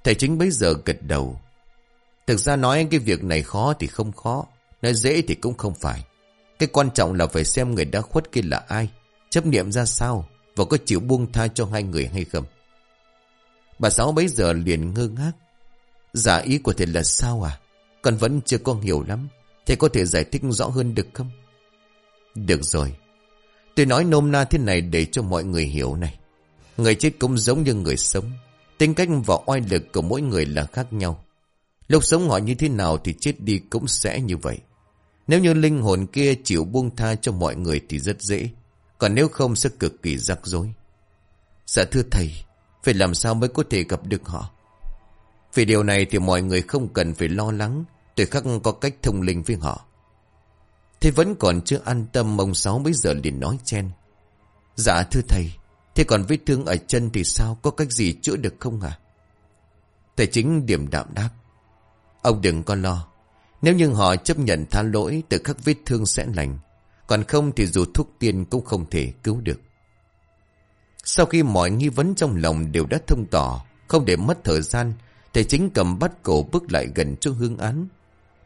Thầy chính bấy giờ gật đầu. Thực ra nói cái việc này khó thì không khó, Nói dễ thì cũng không phải. Cái quan trọng là phải xem người đã khuất kia là ai, Chấp niệm ra sao Và có chịu buông tha cho hai người hay không. Bà Sáu bấy giờ liền ngơ ngác. Giả ý của thầy là sao à? Con vẫn chưa có hiểu lắm. Thầy có thể giải thích rõ hơn được không? Được rồi. Tôi nói nôm na thế này để cho mọi người hiểu này. Người chết cũng giống như người sống. Tính cách và oai lực của mỗi người là khác nhau. Lúc sống họ như thế nào thì chết đi cũng sẽ như vậy. Nếu như linh hồn kia chịu buông tha cho mọi người thì rất dễ. Còn nếu không sẽ cực kỳ rắc rối. Dạ thưa thầy, phải làm sao mới có thể gặp được họ? Vì điều này thì mọi người không cần phải lo lắng. Tôi khắc có cách thông linh với họ. Thế vẫn còn chưa an tâm ông Sáu bây giờ liền nói chen. Dạ thưa thầy, thế còn vết thương ở chân thì sao? Có cách gì chữa được không à? Thầy chính điểm đạm đáp. Ông đừng có lo. Nếu như họ chấp nhận tha lỗi từ các vết thương sẽ lành. Còn không thì dù thuốc tiên cũng không thể cứu được. Sau khi mọi nghi vấn trong lòng đều đã thông tỏ, không để mất thời gian, thầy chính cầm bắt cổ bước lại gần cho hương án.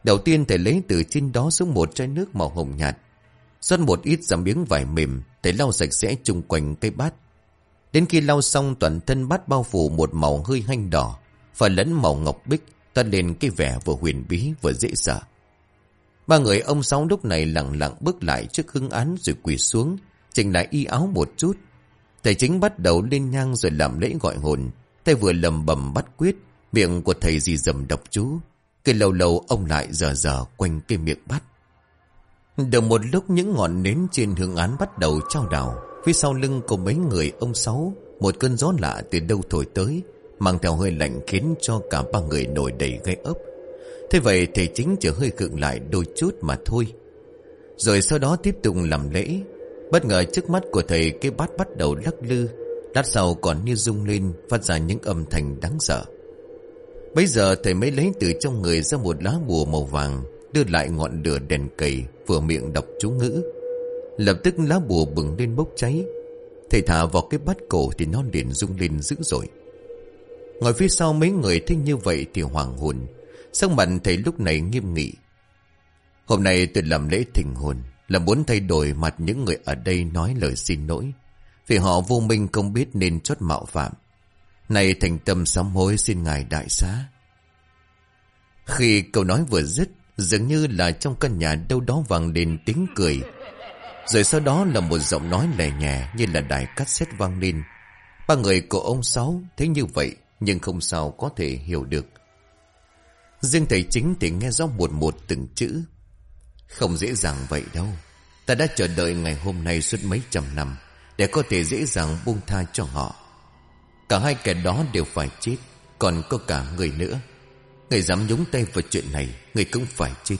Đầu tiên thầy lấy từ trên đó xuống một chai nước màu hồng nhạt. Xót một ít giảm miếng vải mềm, thầy lau sạch sẽ chung quanh cây bát. Đến khi lau xong toàn thân bát bao phủ một màu hơi hanh đỏ, và lẫn màu ngọc bích, toát lên cái vẻ vừa huyền bí vừa dễ sợ. Ba người ông Sáu lúc này lặng lặng bước lại trước hưng án rồi quỳ xuống, chỉnh lại y áo một chút. Thầy chính bắt đầu lên nhang rồi làm lễ gọi hồn, tay vừa lầm bầm bắt quyết, miệng của thầy gì dầm độc chú. Cái lâu lâu ông lại giờ giờ quanh cái miệng bắt. Được một lúc những ngọn nến trên hương án bắt đầu trao đảo, phía sau lưng của mấy người ông Sáu, một cơn gió lạ từ đâu thổi tới, mang theo hơi lạnh khiến cho cả ba người nổi đầy gây ốc. Thế vậy thầy chính chỉ hơi khựng lại đôi chút mà thôi. Rồi sau đó tiếp tục làm lễ. Bất ngờ trước mắt của thầy, cái bát bắt đầu lắc lư. Lát sau còn như rung lên, phát ra những âm thanh đáng sợ. Bây giờ thầy mới lấy từ trong người ra một lá bùa màu vàng, đưa lại ngọn lửa đèn cầy, vừa miệng đọc chú ngữ. Lập tức lá bùa bừng lên bốc cháy. Thầy thả vào cái bát cổ thì non liền rung lên dữ dội. Ngồi phía sau mấy người thấy như vậy thì hoàng hồn. Sắc mặt thầy lúc này nghiêm nghị. Hôm nay tôi làm lễ thỉnh hồn là muốn thay đổi mặt những người ở đây nói lời xin lỗi. Vì họ vô minh không biết nên chót mạo phạm. Này thành tâm sám hối xin ngài đại xá. Khi câu nói vừa dứt, dường như là trong căn nhà đâu đó vang lên tiếng cười. Rồi sau đó là một giọng nói lè nhẹ như là đài cắt xét vang lên. Ba người của ông Sáu thấy như vậy nhưng không sao có thể hiểu được. Riêng thầy chính thì nghe rõ một một từng chữ. Không dễ dàng vậy đâu. Ta đã chờ đợi ngày hôm nay suốt mấy trăm năm để có thể dễ dàng buông tha cho họ. Cả hai kẻ đó đều phải chết, còn có cả người nữa. Người dám nhúng tay vào chuyện này, người cũng phải chết.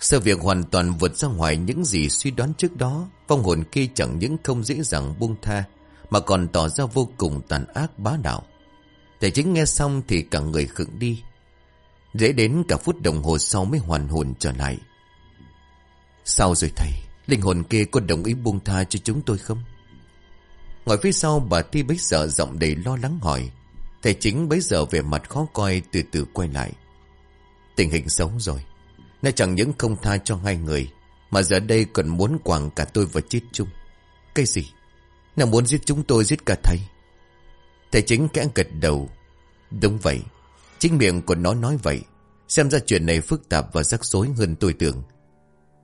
Sự việc hoàn toàn vượt ra ngoài những gì suy đoán trước đó, vong hồn kia chẳng những không dễ dàng buông tha, mà còn tỏ ra vô cùng tàn ác bá đạo. Thầy chính nghe xong thì cả người khựng đi. Dễ đến cả phút đồng hồ sau mới hoàn hồn trở lại. Sao rồi thầy? Linh hồn kia có đồng ý buông tha cho chúng tôi không? Ngồi phía sau, bà Ti bấy giờ giọng đầy lo lắng hỏi. Thầy chính bấy giờ về mặt khó coi từ từ quay lại. Tình hình xấu rồi. Nó chẳng những không tha cho hai người, Mà giờ đây còn muốn quảng cả tôi và chết chung Cái gì Nó muốn giết chúng tôi giết cả thầy Thầy chính kẽ gật đầu Đúng vậy Chính miệng của nó nói vậy, Xem ra chuyện này phức tạp và rắc rối hơn tôi tưởng.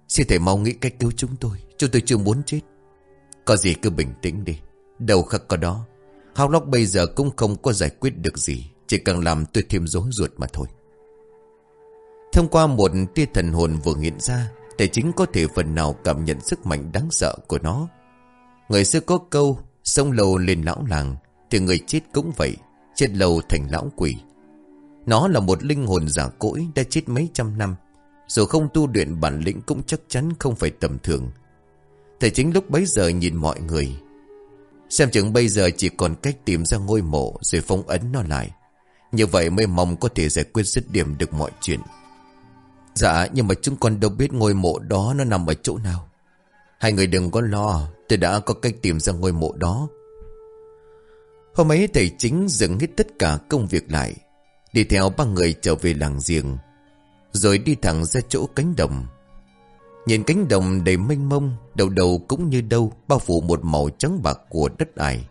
Xin thầy mau nghĩ cách cứu chúng tôi Chúng tôi chưa muốn chết. Có gì cứ bình tĩnh đi Đầu khắc có đó. Hào Lóc bây giờ cũng không có giải quyết được gì, Chỉ cần làm tôi thêm rối ruột mà thôi. Thông qua một tia thần hồn vừa hiện ra, Thầy chính có thể phần nào cảm nhận sức mạnh đáng sợ của nó. Người xưa có câu Sông lâu lên lão làng, Thì người chết cũng vậy, Chết lâu thành lão quỷ. Nó là một linh hồn giả cỗi Đã chết mấy trăm năm. Dù không tu luyện, bản lĩnh cũng chắc chắn không phải tầm thường. Thầy chính lúc bấy giờ nhìn mọi người. Xem chừng bây giờ chỉ còn cách tìm ra ngôi mộ Rồi phong ấn nó lại. Như vậy mới mong có thể giải quyết dứt điểm được mọi chuyện. Dạ nhưng mà chúng con đâu biết ngôi mộ đó nó nằm ở chỗ nào. Hai người đừng có lo, Tôi đã có cách tìm ra ngôi mộ đó. Hôm ấy thầy chính dừng hết tất cả công việc lại. Đi theo ba người trở về làng giềng, Rồi đi thẳng ra chỗ cánh đồng. Nhìn cánh đồng đầy mênh mông, Đầu đầu cũng như đâu, Bao phủ một màu trắng bạc của đất ải.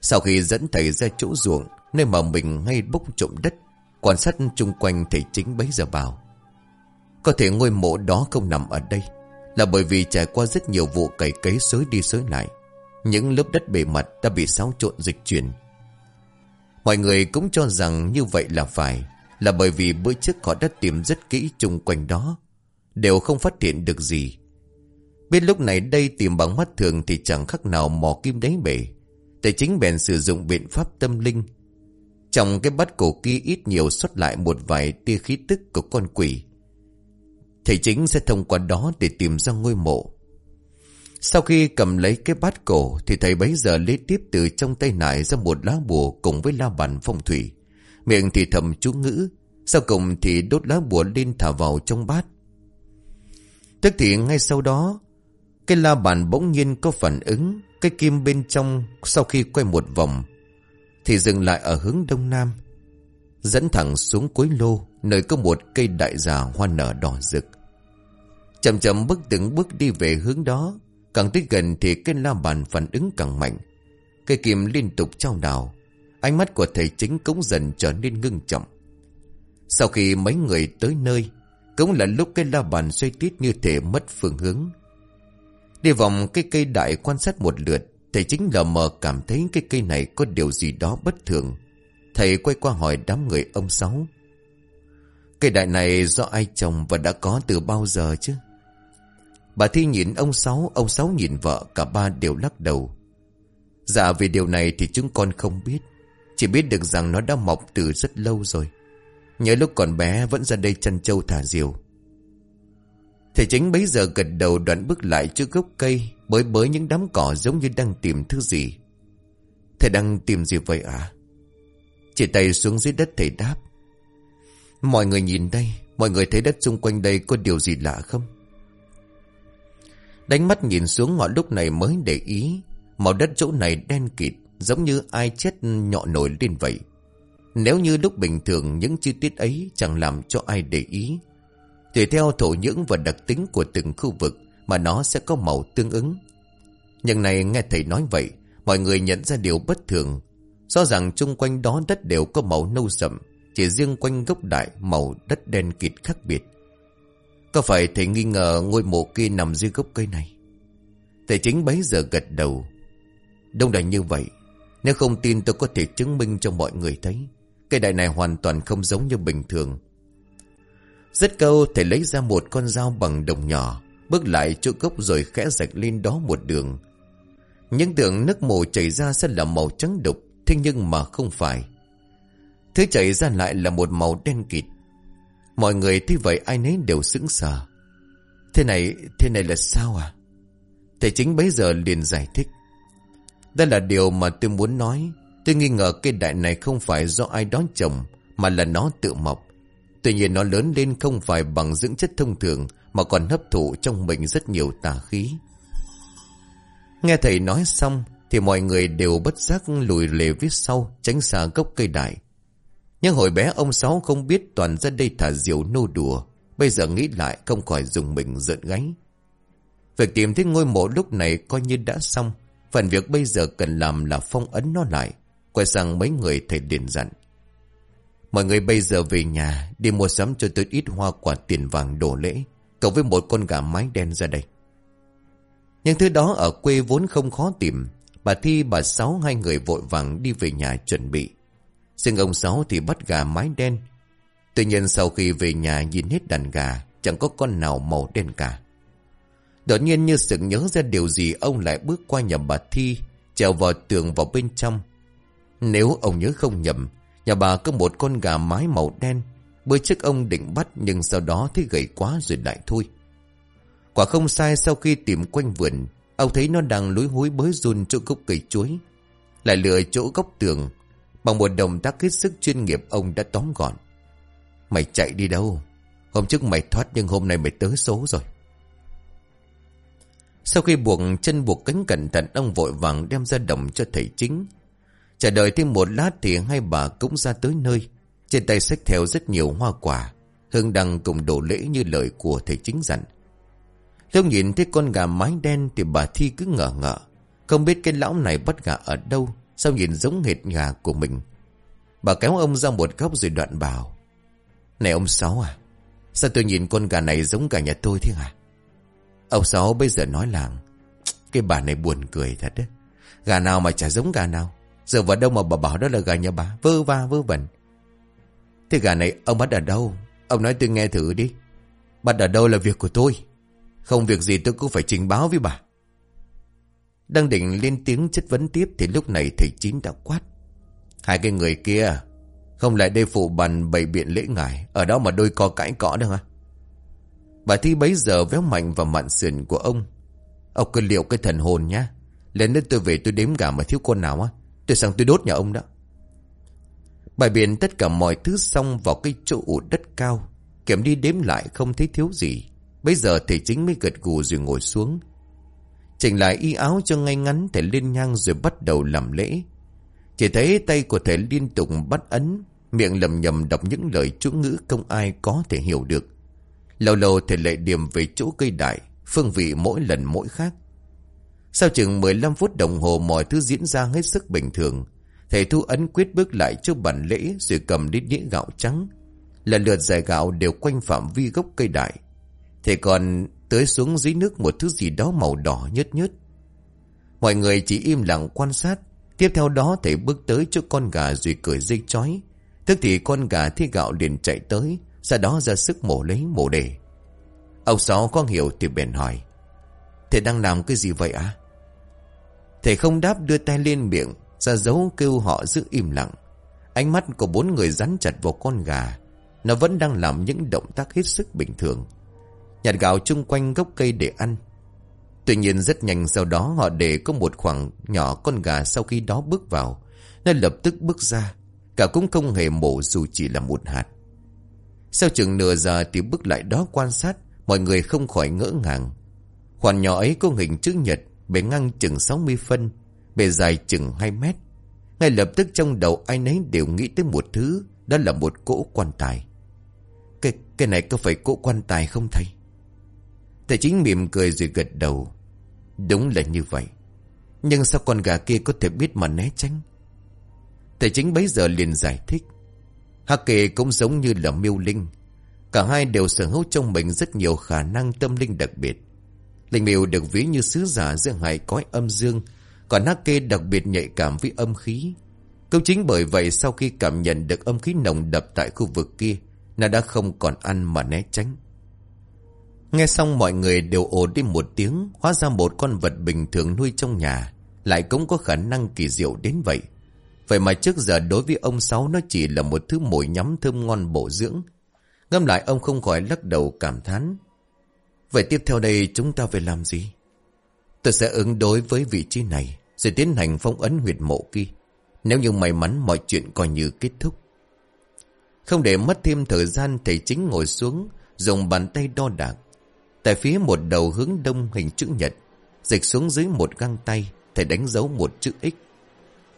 Sau khi dẫn thầy ra chỗ ruộng, Nơi mà mình ngay bốc trộm đất, Quan sát chung quanh thầy chính bấy giờ bảo, Có thể ngôi mộ đó không nằm ở đây, Là bởi vì trải qua rất nhiều vụ cày cấy xới đi xới lại. Những lớp đất bề mặt đã bị xáo trộn dịch chuyển Mọi người cũng cho rằng như vậy là phải, Là bởi vì bữa trước họ đã tìm rất kỹ chung quanh đó, Đều không phát hiện được gì. Biết lúc này đây tìm bằng mắt thường Thì chẳng khác nào mò kim đáy bể Tài chính bèn sử dụng biện pháp tâm linh. Trong cái bát cổ kia ít nhiều xuất lại một vài tia khí tức của con quỷ. Thầy chính sẽ thông qua đó để tìm ra ngôi mộ. Sau khi cầm lấy cái bát cổ, Thì thầy bấy giờ lấy tiếp từ trong tay nải ra một lá bùa cùng với la bàn phong thủy. Miệng thì thầm chú ngữ, Sau cùng thì đốt lá bùa lên thả vào trong bát. Tức thì ngay sau đó, Cái la bàn bỗng nhiên có phản ứng, Cái kim bên trong Sau khi quay một vòng, Thì dừng lại ở hướng đông nam, Dẫn thẳng xuống cuối lô, Nơi có một cây đại già hoa nở đỏ rực. Chậm chậm bước từng bước đi về hướng đó Càng tới gần thì cái la bàn phản ứng càng mạnh. Cây kim liên tục trao đảo. Ánh mắt của thầy chính cũng dần trở nên ngưng trọng. Sau khi mấy người tới nơi, cũng là lúc cái la bàn xoay tít như thể mất phương hướng. Đi vòng cái cây đại quan sát một lượt, Thầy chính lờ mờ cảm thấy cái cây này có điều gì đó bất thường. Thầy quay qua hỏi đám người ông Sáu, Cây đại này do ai trồng và đã có từ bao giờ chứ? Bà Thi nhìn ông Sáu, ông Sáu nhìn vợ, cả ba đều lắc đầu. Dạ về điều này thì chúng con không biết. Chỉ biết được rằng nó đã mọc từ rất lâu rồi. Nhớ lúc còn bé vẫn ra đây chăn trâu thả diều Thầy chính bấy giờ gật đầu đoạn bước lại trước gốc cây Bới bới những đám cỏ giống như đang tìm thứ gì Thầy đang tìm gì vậy à Chỉ tay xuống dưới đất thầy đáp Mọi người nhìn đây Mọi người thấy đất xung quanh đây có điều gì lạ không Đánh mắt nhìn xuống ngọn lúc này mới để ý Màu đất chỗ này đen kịt Giống như ai chết nhọ nổi lên vậy nếu như lúc bình thường những chi tiết ấy chẳng làm cho ai để ý. Tùy theo thổ nhưỡng và đặc tính của từng khu vực mà nó sẽ có màu tương ứng. Nhưng này nghe thầy nói vậy, mọi người nhận ra điều bất thường. Do rằng chung quanh đó đất đều có màu nâu sậm, chỉ riêng quanh gốc đại màu đất đen kịt khác biệt. Có phải thầy nghi ngờ ngôi mộ kia nằm dưới gốc cây này? Thầy chính bấy giờ gật đầu. Đông là như vậy, nếu không tin tôi có thể chứng minh cho mọi người thấy. Cây đại này hoàn toàn không giống như bình thường. Rất câu thầy lấy ra một con dao bằng đồng nhỏ, bước lại chỗ gốc rồi khẽ rạch lên đó một đường. Những tượng nước mồ chảy ra sẽ là màu trắng đục, thế nhưng mà không phải. Thứ chảy ra lại là một màu đen kịt. Mọi người thấy vậy ai nấy đều sững sờ. Thế này, thế này là sao à? Thầy chính bấy giờ liền giải thích. Đây là điều mà tôi muốn nói. Tôi nghi ngờ cây đại này không phải do ai đó trồng Mà là nó tự mọc Tuy nhiên nó lớn lên không phải bằng dưỡng chất thông thường Mà còn hấp thụ trong mình rất nhiều tà khí Nghe thầy nói xong Thì mọi người đều bất giác lùi lề phía sau Tránh xa gốc cây đại nhưng hồi bé ông Sáu không biết toàn ra đây thả diều nô đùa Bây giờ nghĩ lại không khỏi dùng mình giận gáy Việc tìm thấy ngôi mộ lúc này coi như đã xong. Phần việc bây giờ cần làm là phong ấn nó lại. Quay sang mấy người thầy liền dặn. Mọi người bây giờ về nhà, đi mua sắm cho tôi ít hoa quả tiền vàng đổ lễ. Cộng với một con gà mái đen ra đây. Nhưng thứ đó ở quê vốn không khó tìm. Bà Thi, bà Sáu, hai người vội vàng đi về nhà chuẩn bị. Riêng ông Sáu thì bắt gà mái đen. Tuy nhiên sau khi về nhà nhìn hết đàn gà chẳng có con nào màu đen cả. Đột nhiên như sự nhớ ra điều gì ông lại bước qua nhà bà Thi, trèo vào tường vào bên trong. Nếu ông nhớ không nhầm, nhà bà có một con gà mái màu đen, bơi trước ông định bắt nhưng sau đó thấy gầy quá rồi lại thôi. Quả không sai sau khi tìm quanh vườn, ông thấy nó đang lối hối bới run chỗ gốc cây chuối. Lại lựa chỗ góc tường, bằng một động tác hết sức chuyên nghiệp, ông đã tóm gọn. Mày chạy đi đâu? Hôm trước mày thoát nhưng hôm nay mày tới số rồi. Sau khi buộc chân buộc cánh cẩn thận, ông vội vàng đem ra đồng cho thầy chính. Chờ đợi thêm một lát thì hai bà cũng ra tới nơi. Trên tay xách theo rất nhiều hoa quả. Hương đăng cùng đổ lễ như lời của thầy chính dặn. Lúc nhìn thấy con gà mái đen thì bà Thi cứ ngờ ngợ. Không biết cái lão này bắt gà ở đâu. Sao nhìn giống hệt gà của mình. Bà kéo ông ra một góc rồi đoạn bảo. Này ông Sáu à. Sao tôi nhìn con gà này giống cả nhà tôi thế hả? Ông Sáu bây giờ nói làng. Cái bà này buồn cười thật đấy. Gà nào mà chả giống gà nào. Giờ vào đâu mà bà bảo đó là gà nhà bà. Vơ va vơ vẩn. Thế gà này ông bắt ở đâu? Ông nói tôi nghe thử đi. Bắt ở đâu là việc của tôi. Không việc gì tôi cũng phải trình báo với bà. Đang định lên tiếng chất vấn tiếp thì lúc này thầy Chín đã quát. Hai cái người kia, không lại đây phụ bàn bày biện lễ ngài, Ở đó mà đôi co cãi cõ đâu hả? Bà Thi bấy giờ véo mạnh vào mạn sườn của ông. Ông cứ liệu cái thần hồn nhá. Lên đến tôi về tôi đếm gà mà thiếu con nào á. Tôi sang tôi đốt nhà ông đó. Bài biện tất cả mọi thứ xong vào cái chỗ ủ đất cao. Kiểm đi đếm lại không thấy thiếu gì. Bây giờ thầy chính mới gật gù rồi ngồi xuống. Chỉnh lại y áo cho ngay ngắn Thầy liên nhang rồi bắt đầu làm lễ. Chỉ thấy tay của thầy liên tục bắt ấn, Miệng lầm nhầm đọc những lời chú ngữ không ai có thể hiểu được. Lâu lâu thầy lại điểm về chỗ cây đại, Phương vị mỗi lần mỗi khác. Sau chừng 15 phút đồng hồ Mọi thứ diễn ra hết sức bình thường, Thầy thu ấn quyết bước lại trước bàn lễ Rồi cầm đi đĩa gạo trắng. Lần lượt giải gạo đều quanh phạm vi gốc cây đại. Thầy còn tới xuống dưới nước Một thứ gì đó màu đỏ nhớt nhớt. Mọi người chỉ im lặng quan sát. Tiếp theo đó, thầy bước tới trước con gà rồi cởi dây chói. Tức thì con gà thi gạo liền chạy tới. Sau đó ra sức mổ lấy, mổ đề Ông Sáu có hiểu thì bèn hỏi, Thầy đang làm cái gì vậy à Thầy không đáp, đưa tay lên miệng, Ra dấu kêu họ giữ im lặng. Ánh mắt của bốn người rắn chặt vào con gà. Nó vẫn đang làm những động tác hết sức bình thường. Nhặt gạo chung quanh gốc cây để ăn. Tuy nhiên rất nhanh sau đó họ để có một khoảng nhỏ con gà sau khi đó bước vào. Nó lập tức bước ra Cả cũng không hề mổ dù chỉ là một hạt. Sau chừng nửa giờ thì bước lại đó quan sát Mọi người không khỏi ngỡ ngàng. Khoản nhỏ ấy có hình chữ nhật Bề ngang chừng 60 phân Bề dài chừng 2 mét. Ngay lập tức trong đầu ai nấy đều nghĩ tới một thứ Đó là một cỗ quan tài. Cái, cái này có phải cỗ quan tài không thầy? Thầy chính mỉm cười rồi gật đầu. Đúng là như vậy. Nhưng sao con gà kia có thể biết mà né tránh? Thầy chính bấy giờ liền giải thích. Hắc kỳ cũng giống như là miêu linh. Cả hai đều sở hữu trong mình rất nhiều khả năng tâm linh đặc biệt. Linh miêu được ví như sứ giả giữa hai cõi âm dương, Còn Hắc kê đặc biệt nhạy cảm với âm khí. Cũng chính bởi vậy sau khi cảm nhận được âm khí nồng đập tại khu vực kia, Nó đã không còn ăn mà né tránh. Nghe xong mọi người đều ồ đi một tiếng, Hóa ra một con vật bình thường nuôi trong nhà, Lại cũng có khả năng kỳ diệu đến vậy. Vậy mà trước giờ đối với ông Sáu Nó chỉ là một thứ mồi nhắm thơm ngon bổ dưỡng. Ngâm lại ông không khỏi lắc đầu cảm thán. Vậy tiếp theo đây chúng ta phải làm gì? Tôi sẽ ứng đối với vị trí này Rồi tiến hành phong ấn huyệt mộ kia. Nếu như may mắn mọi chuyện coi như kết thúc. Không để mất thêm thời gian, Thầy chính ngồi xuống, Dùng bàn tay đo đạc. Tại phía một đầu hướng đông hình chữ nhật Dịch xuống dưới một găng tay Thầy đánh dấu một chữ X.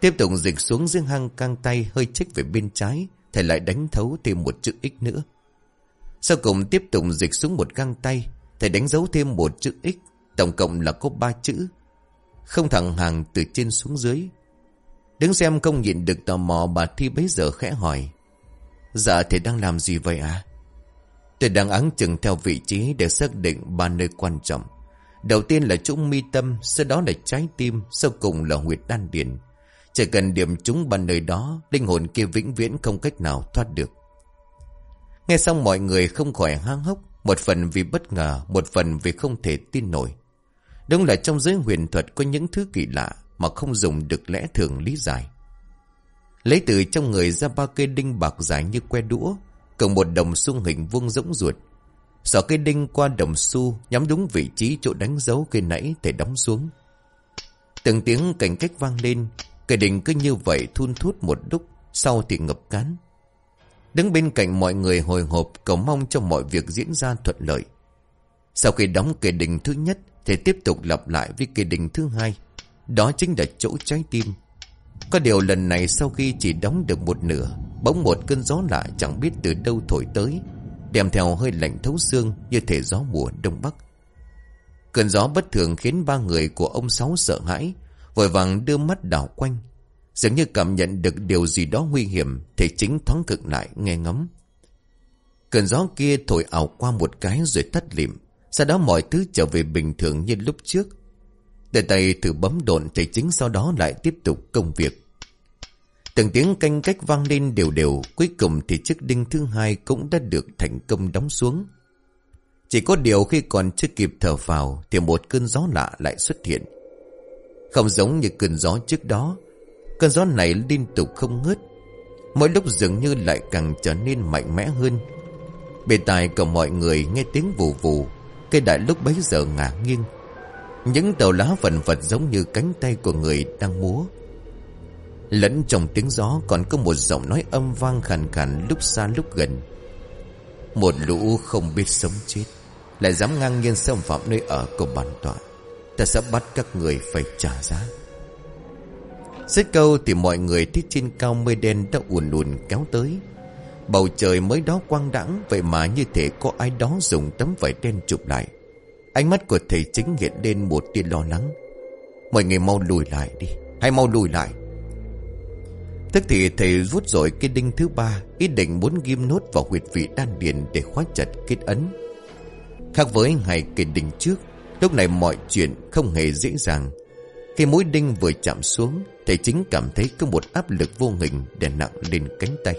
Tiếp tục dịch xuống dưới hang căng tay hơi chích về bên trái, thầy lại đánh thấu thêm một chữ X nữa. Sau cùng tiếp tục dịch xuống một găng tay, thầy đánh dấu thêm một chữ X, Tổng cộng là có ba chữ. Không thẳng hàng từ trên xuống dưới. Đứng xem không nhìn được tò mò bà Thi bấy giờ khẽ hỏi Dạ thầy đang làm gì vậy à Tôi đang áng chừng theo vị trí để xác định ba nơi quan trọng. Đầu tiên là trung mi tâm, Sau đó là trái tim, Sau cùng là huyệt đan điền. Chỉ cần điểm chúng ba nơi đó, Linh hồn kia vĩnh viễn không cách nào thoát được. Nghe xong mọi người không khỏi hang hốc, Một phần vì bất ngờ, Một phần vì không thể tin nổi. Đúng là trong giới huyền thuật Có những thứ kỳ lạ Mà không dùng được lẽ thường lý giải. Lấy từ trong người ra ba cây đinh bạc dài như que đũa cầm một đồng xu hình vuông rỗng ruột. Sợ cây đinh qua đồng xu Nhắm đúng vị trí chỗ đánh dấu cây nãy Để đóng xuống. Từng tiếng cảnh cách vang lên Cây đinh cứ như vậy thun thút một lúc, Sau thì ngập cán. Đứng bên cạnh mọi người hồi hộp Cầu mong cho mọi việc diễn ra thuận lợi. Sau khi đóng cây đinh thứ nhất Thì tiếp tục lặp lại với cây đinh thứ hai. Đó chính là chỗ trái tim. Có điều lần này sau khi chỉ đóng được một nửa Bỗng một cơn gió lạ chẳng biết từ đâu thổi tới Đem theo hơi lạnh thấu xương Như thể gió mùa đông bắc. Cơn gió bất thường khiến ba người của ông Sáu sợ hãi, Vội vàng đưa mắt đảo quanh, Dường như cảm nhận được điều gì đó nguy hiểm Thì chính thoáng cực lại nghe ngấm Cơn gió kia thổi ảo qua một cái rồi tắt lịm, Sau đó mọi thứ trở về bình thường như lúc trước. Để tay thử bấm độn Thì chính sau đó lại tiếp tục công việc. Từng tiếng canh cách vang lên đều đều, Cuối cùng thì chiếc đinh thứ hai Cũng đã được thành công đóng xuống. Chỉ có điều khi còn chưa kịp thở vào Thì một cơn gió lạ lại xuất hiện. Không giống như cơn gió trước đó, Cơn gió này liên tục không ngớt. Mỗi lúc dường như lại càng trở nên mạnh mẽ hơn. Bề tài của mọi người nghe tiếng vù vù, Cây đại lúc bấy giờ ngả nghiêng. Những tàu lá vần vật giống như cánh tay của người đang múa. Lẫn trong tiếng gió còn có một giọng nói âm vang khàn khàn lúc xa lúc gần. Một lũ không biết sống chết, Lại dám ngang nhiên xâm phạm nơi ở của bản tọa. Ta sẽ bắt các người phải trả giá. Xích câu thì mọi người thích trên cao mây đen đã ùn ùn kéo tới. Bầu trời mới đó quang đãng, Vậy mà như thể có ai đó dùng tấm vải đen chụp lại. Ánh mắt của thầy chính hiện lên một tia lo lắng. Mọi người mau lùi lại đi, Hãy mau lùi lại. Tức thì thầy rút rồi cái đinh thứ ba, Ý định muốn ghim nốt vào huyệt vị đan điền Để khóa chặt kết ấn. Khác với ngày kỳ đinh trước, Lúc này mọi chuyện không hề dễ dàng. Khi mũi đinh vừa chạm xuống, Thầy chính cảm thấy có một áp lực vô hình Đè nặng lên cánh tay.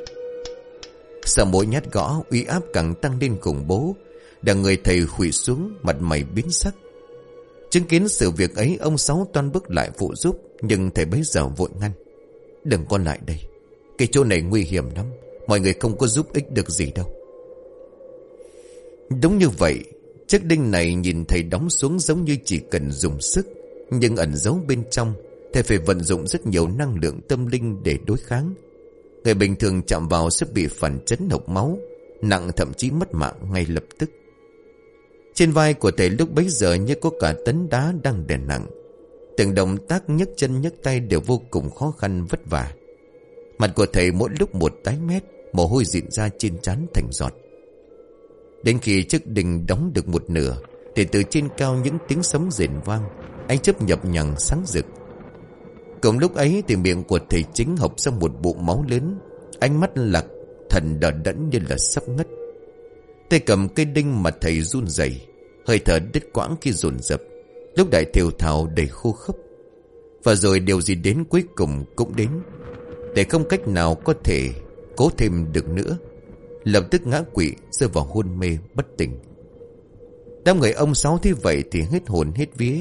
Sợ mỗi nhát gõ, uy áp càng tăng lên khủng bố Đằng người thầy khủy xuống, Mặt mày biến sắc. Chứng kiến sự việc ấy, Ông Sáu toan bước lại phụ giúp, Nhưng thầy bấy giờ vội ngăn. Đừng có lại đây. Cái chỗ này nguy hiểm lắm. Mọi người không có giúp ích được gì đâu. Đúng như vậy, Chiếc đinh này nhìn thầy đóng xuống giống như chỉ cần dùng sức, Nhưng ẩn giấu bên trong Thầy phải vận dụng rất nhiều năng lượng tâm linh để đối kháng. Người bình thường chạm vào sẽ bị phản chấn hộc máu, Nặng thậm chí mất mạng ngay lập tức. Trên vai của thầy lúc bấy giờ như có cả tấn đá đang đè nặng. Từng động tác nhấc chân nhấc tay đều vô cùng khó khăn, vất vả. Mặt của thầy mỗi lúc một tái mét, Mồ hôi dịn ra trên trán thành giọt. Đến khi chiếc đình đóng được một nửa, Thì từ trên cao những tiếng sấm rền vang Anh chấp nhập nhằng sáng rực. Cùng lúc ấy thì miệng của thầy chính học ra một bụng máu lớn, Ánh mắt lạc thần đờ đẫn như là sắp ngất. Tay cầm cây đinh mà thầy run rẩy, Hơi thở đứt quãng khi rồn rập Lúc đại thiều thảo đầy khô khốc. Và rồi điều gì đến cuối cùng cũng đến. Để không cách nào có thể cố thêm được nữa, Lập tức ngã quỵ rơi vào hôn mê bất tỉnh. Đám người ông Sáu thế vậy thì hết hồn hết vía,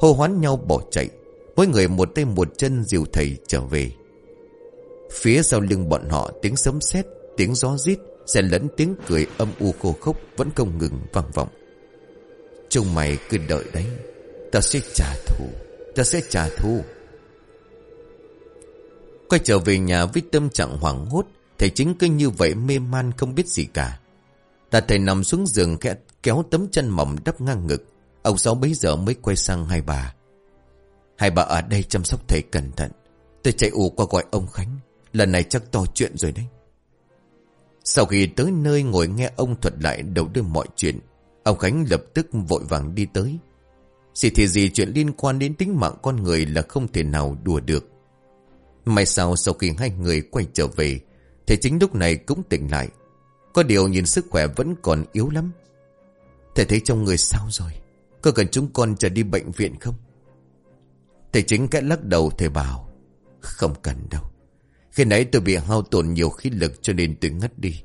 Hô hoán nhau bỏ chạy, Mỗi người một tay một chân dìu thầy trở về. Phía sau lưng bọn họ tiếng sấm sét, Tiếng gió rít, Xen lẫn tiếng cười âm u khô khốc Vẫn không ngừng vang vọng. Trông mày cứ đợi đấy. Ta sẽ trả thù. Ta sẽ trả thù. Quay trở về nhà với tâm trạng hoảng hốt, Thầy chính cứ như vậy mê man không biết gì cả. Ta thầy nằm xuống giường khẽ kéo tấm chân mỏng đắp ngang ngực. Ông Sáu bấy giờ mới quay sang hai bà. Hai bà ở đây chăm sóc thầy cẩn thận. Tôi chạy ù qua gọi ông Khánh. Lần này chắc to chuyện rồi đấy. Sau khi tới nơi ngồi nghe ông thuật lại đầu đuôi mọi chuyện, Ông Khánh lập tức vội vàng đi tới. Gì thì gì chuyện liên quan đến tính mạng con người là không thể nào đùa được. May sao sau khi hai người quay trở về, thầy chính lúc này cũng tỉnh lại. Có điều nhìn sức khỏe vẫn còn yếu lắm. Thầy thấy trong người sao rồi? Có cần chúng con trở đi bệnh viện không? Thầy chính kẽ lắc đầu thầy bảo. Không cần đâu. Khi nãy tôi bị hao tổn nhiều khí lực cho nên tôi ngất đi.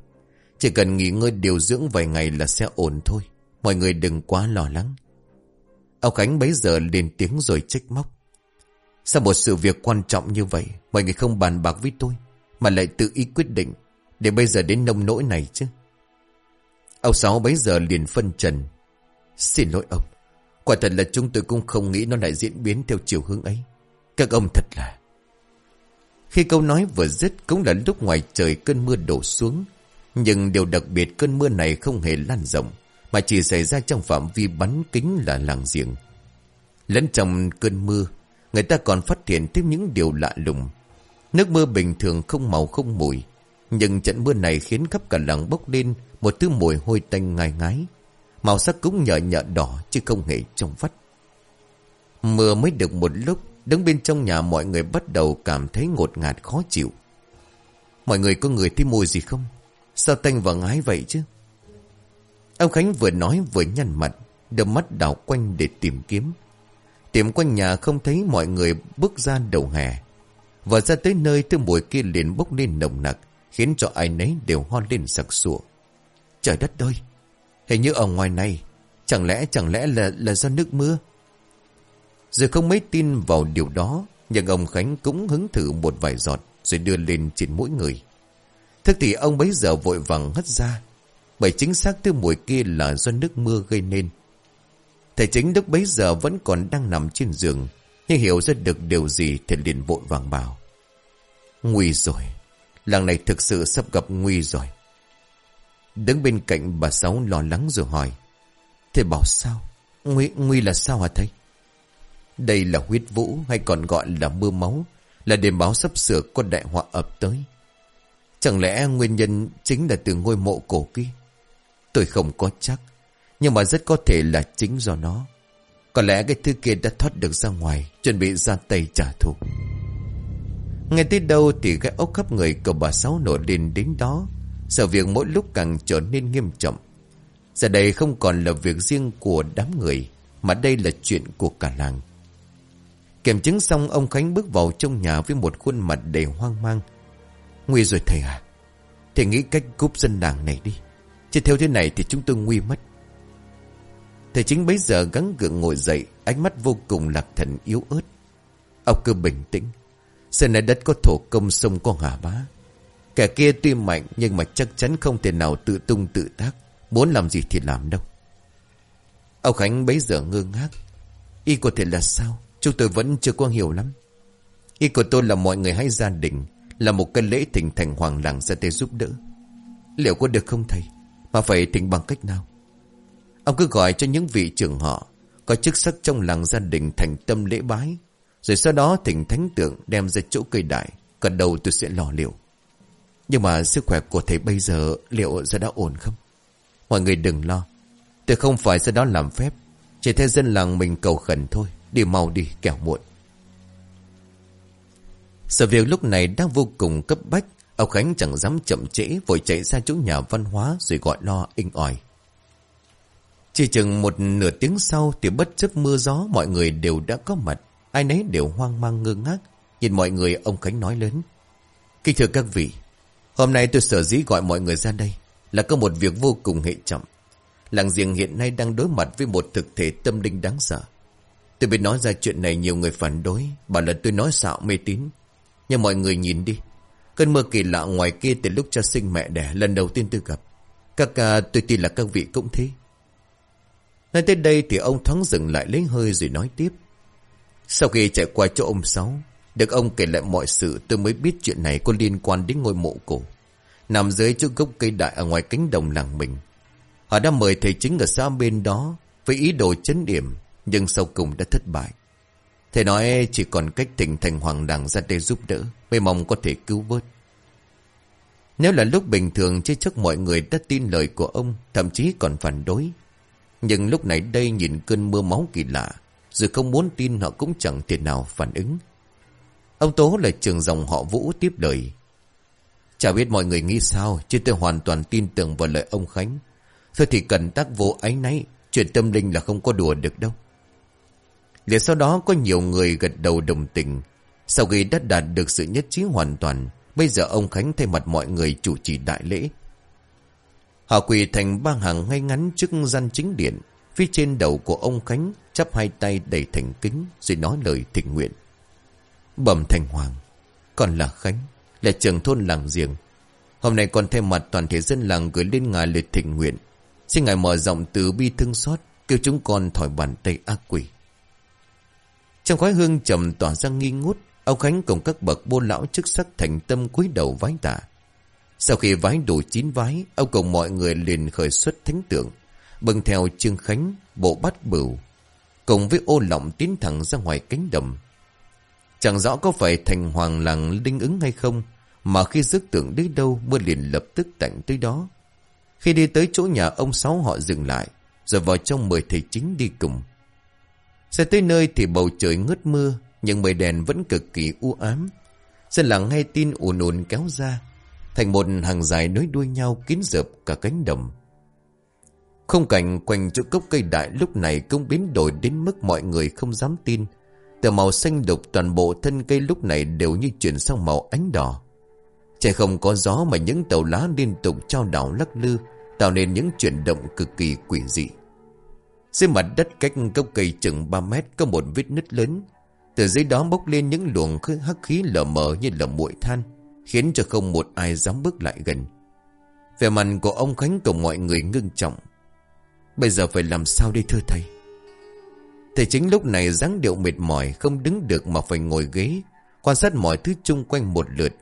Chỉ cần nghỉ ngơi điều dưỡng vài ngày là sẽ ổn thôi. Mọi người đừng quá lo lắng. Ông Khánh bấy giờ lên tiếng rồi trách móc. Sao một sự việc quan trọng như vậy, Mọi người không bàn bạc với tôi, Mà lại tự ý quyết định Để bây giờ đến nông nỗi này chứ. Ông Sáu bấy giờ liền phân trần. Xin lỗi ông, Quả thật là chúng tôi cũng không nghĩ nó lại diễn biến theo chiều hướng ấy. Các ông thật là Khi câu nói vừa dứt Cũng là lúc ngoài trời cơn mưa đổ xuống, Nhưng điều đặc biệt cơn mưa này không hề lan rộng. Mà chỉ xảy ra trong phạm vi bắn kính là làng giềng. Lẫn trong cơn mưa, Người ta còn phát hiện thêm những điều lạ lùng. Nước mưa bình thường không màu không mùi, Nhưng trận mưa này khiến khắp cả làng bốc lên Một thứ mùi hôi tanh ngai ngái. Màu sắc cũng nhợ nhợ đỏ Chứ không hề trong vắt. Mưa mới được một lúc, Đứng bên trong nhà mọi người bắt đầu cảm thấy ngột ngạt khó chịu. Mọi người có người thấy mùi gì không? Sao tanh và ngái vậy chứ? Ông Khánh vừa nói vừa nhăn mặt Đôi mắt đảo quanh để tìm kiếm Tìm quanh nhà không thấy mọi người bước ra đầu hè. Và ra tới nơi thứ mùi kia liền bốc lên nồng nặc, khiến cho ai nấy đều ho lên sặc sụa. Trời đất ơi! Hình như ở ngoài này, chẳng lẽ chẳng lẽ là là do nước mưa? Giờ không mấy tin vào điều đó, nhưng ông Khánh cũng hứng thử một vài giọt rồi đưa lên trên mỗi người. Thức thì ông bấy giờ vội vàng hất ra, bởi chính xác thứ mùi kia là do nước mưa gây nên. Thầy chính lúc bấy giờ vẫn còn đang nằm trên giường, nhưng hiểu ra được điều gì thì liền vội vàng bảo. Nguy rồi, làng này thực sự sắp gặp nguy rồi. Đứng bên cạnh bà Sáu lo lắng rồi hỏi. Thầy bảo sao? Nguy, nguy là sao hả thầy? Đây là huyết vũ hay còn gọi là mưa máu, là điểm báo sắp sửa có đại họa ập tới. Chẳng lẽ nguyên nhân chính là từ ngôi mộ cổ kia? Tôi không có chắc. Nhưng mà rất có thể là chính do nó. Có lẽ cái thứ kia đã thoát được ra ngoài, Chuẩn bị ra tay trả thù. Ngay tới đâu thì cái ốc khắp người của bà Sáu nổi lên đến đó. Sự việc mỗi lúc càng trở nên nghiêm trọng. Giờ đây không còn là việc riêng của đám người, Mà đây là chuyện của cả làng. Kiểm chứng xong, ông Khánh bước vào trong nhà với một khuôn mặt đầy hoang mang. Nguy rồi thầy à Thầy nghĩ cách cúp dân làng này đi. Chứ theo thế này thì chúng tôi nguy mất Thầy chính bấy giờ gắng gượng ngồi dậy, ánh mắt vô cùng lạc thần yếu ớt. Ông cứ bình tĩnh. Sơn này đất có thổ công sông có hà bá. Kẻ kia tuy mạnh nhưng mà chắc chắn không thể nào tự tung tự tác. Muốn làm gì thì làm đâu. Ông Khánh bấy giờ ngơ ngác. Ý có thể là sao? Chúng tôi vẫn chưa có hiểu lắm. Ý của tôi là mọi người hãy gia đình. Là một cái lễ thỉnh thành hoàng làng ra tay giúp đỡ. Liệu có được không thầy? Mà phải thỉnh bằng cách nào? Ông cứ gọi cho những vị trưởng họ, Có chức sắc trong làng gia đình thành tâm lễ bái, Rồi sau đó thỉnh thánh tượng đem ra chỗ cây đại Còn đầu tôi sẽ lò liệu. Nhưng mà sức khỏe của thầy bây giờ Liệu ra đã ổn không? Mọi người đừng lo, Tôi không phải ra đó làm phép, Chỉ theo dân làng mình cầu khẩn thôi, Đi mau đi, kẻo muộn. Sự việc lúc này đang vô cùng cấp bách. Ông Khánh chẳng dám chậm trễ Vội chạy ra chỗ nhà văn hóa Rồi gọi lo inh ỏi chỉ chừng một nửa tiếng sau thì bất chấp mưa gió mọi người đều đã có mặt. Ai nấy đều hoang mang ngơ ngác. Nhìn mọi người ông Khánh nói lớn. Kính thưa các vị, hôm nay tôi sở dĩ gọi mọi người ra đây là có một việc vô cùng hệ trọng. Làng giềng hiện nay đang đối mặt với một thực thể tâm linh đáng sợ. Tôi biết nói ra chuyện này nhiều người phản đối, bảo là tôi nói xạo mê tín. Nhưng mọi người nhìn đi, cơn mưa kỳ lạ ngoài kia từ lúc cha sinh mẹ đẻ lần đầu tiên tôi gặp. Các à, tôi tin là các vị cũng thế. Nói tới đây thì ông thoáng dừng lại lấy hơi rồi nói tiếp. Sau khi chạy qua chỗ ông Sáu, được ông kể lại mọi sự tôi mới biết chuyện này có liên quan đến ngôi mộ cổ. Nằm dưới chỗ gốc cây đại ở ngoài cánh đồng làng mình. Họ đã mời thầy chính ở xã bên đó với ý đồ chấn điểm, nhưng sau cùng đã thất bại. Thầy nói chỉ còn cách thỉnh thành hoàng đằng ra đây giúp đỡ, mới mong có thể cứu vớt. Nếu là lúc bình thường chứ chắc mọi người đã tin lời của ông, thậm chí còn phản đối. Nhưng lúc này đây nhìn cơn mưa máu kỳ lạ, Dù không muốn tin họ cũng chẳng thể nào phản ứng Ông Tố là trường dòng họ Vũ tiếp lời Chả biết mọi người nghĩ sao Chứ tôi hoàn toàn tin tưởng vào lời ông Khánh Thôi thì cần tác vô ái náy Chuyện tâm linh là không có đùa được đâu Liền sau đó có nhiều người gật đầu đồng tình. Sau khi đã đạt được sự nhất trí hoàn toàn, Bây giờ ông Khánh thay mặt mọi người chủ trì đại lễ. Họ quỳ thành ba hàng ngay ngắn trước gian chính điện, Phía trên đầu của ông Khánh chắp hai tay đầy thành kính Rồi nói lời thịnh nguyện. Bẩm thành hoàng Còn là Khánh, Là trưởng thôn làng giềng. Hôm nay còn thay mặt toàn thể dân làng gửi lên ngài lời thịnh nguyện. Xin ngài mở rộng từ bi thương xót, Kêu chúng con thỏi bàn tay ác quỷ. Trong khói hương trầm tỏa ra nghi ngút, Ông Khánh cùng các bậc bô lão chức sắc thành tâm cúi đầu vái tạ. Sau khi vái đủ chín vái, Ông cùng mọi người liền khởi xuất thánh tượng, Bưng theo Trương Khánh, Bộ bắt bửu, Cùng với ô lọng tiến thẳng ra ngoài cánh đầm Chẳng rõ có phải thành hoàng làng linh ứng hay không, Mà khi dứt tượng đến đâu, Mưa liền lập tức tạnh tới đó. Khi đi tới chỗ nhà ông Sáu họ dừng lại, Rồi vào trong mời thầy chính đi cùng. Xe tới nơi thì bầu trời ngớt mưa Nhưng mây đèn vẫn cực kỳ u ám Dân làng nghe tin ùn ùn kéo ra Thành một hàng dài nối đuôi nhau kín dợp cả cánh đồng Không cảnh quanh chỗ cốc cây đại lúc này cũng biến đổi đến mức mọi người không dám tin từ màu xanh đục toàn bộ thân cây lúc này đều như chuyển sang màu ánh đỏ. Trời không có gió mà những tàu lá liên tục trao đảo lắc lư, tạo nên những chuyển động cực kỳ quỷ dị. Dưới mặt đất cách gốc cây chừng 3 mét có một vết nứt lớn. Từ dưới đó bốc lên những luồng hắc khí lờ mờ như là muội than, khiến cho không một ai dám bước lại gần. Về mặt của ông Khánh cùng mọi người ngưng trọng. Bây giờ phải làm sao đây thưa thầy? Thầy chính lúc này dáng điệu mệt mỏi Không đứng được mà phải ngồi ghế Quan sát mọi thứ chung quanh một lượt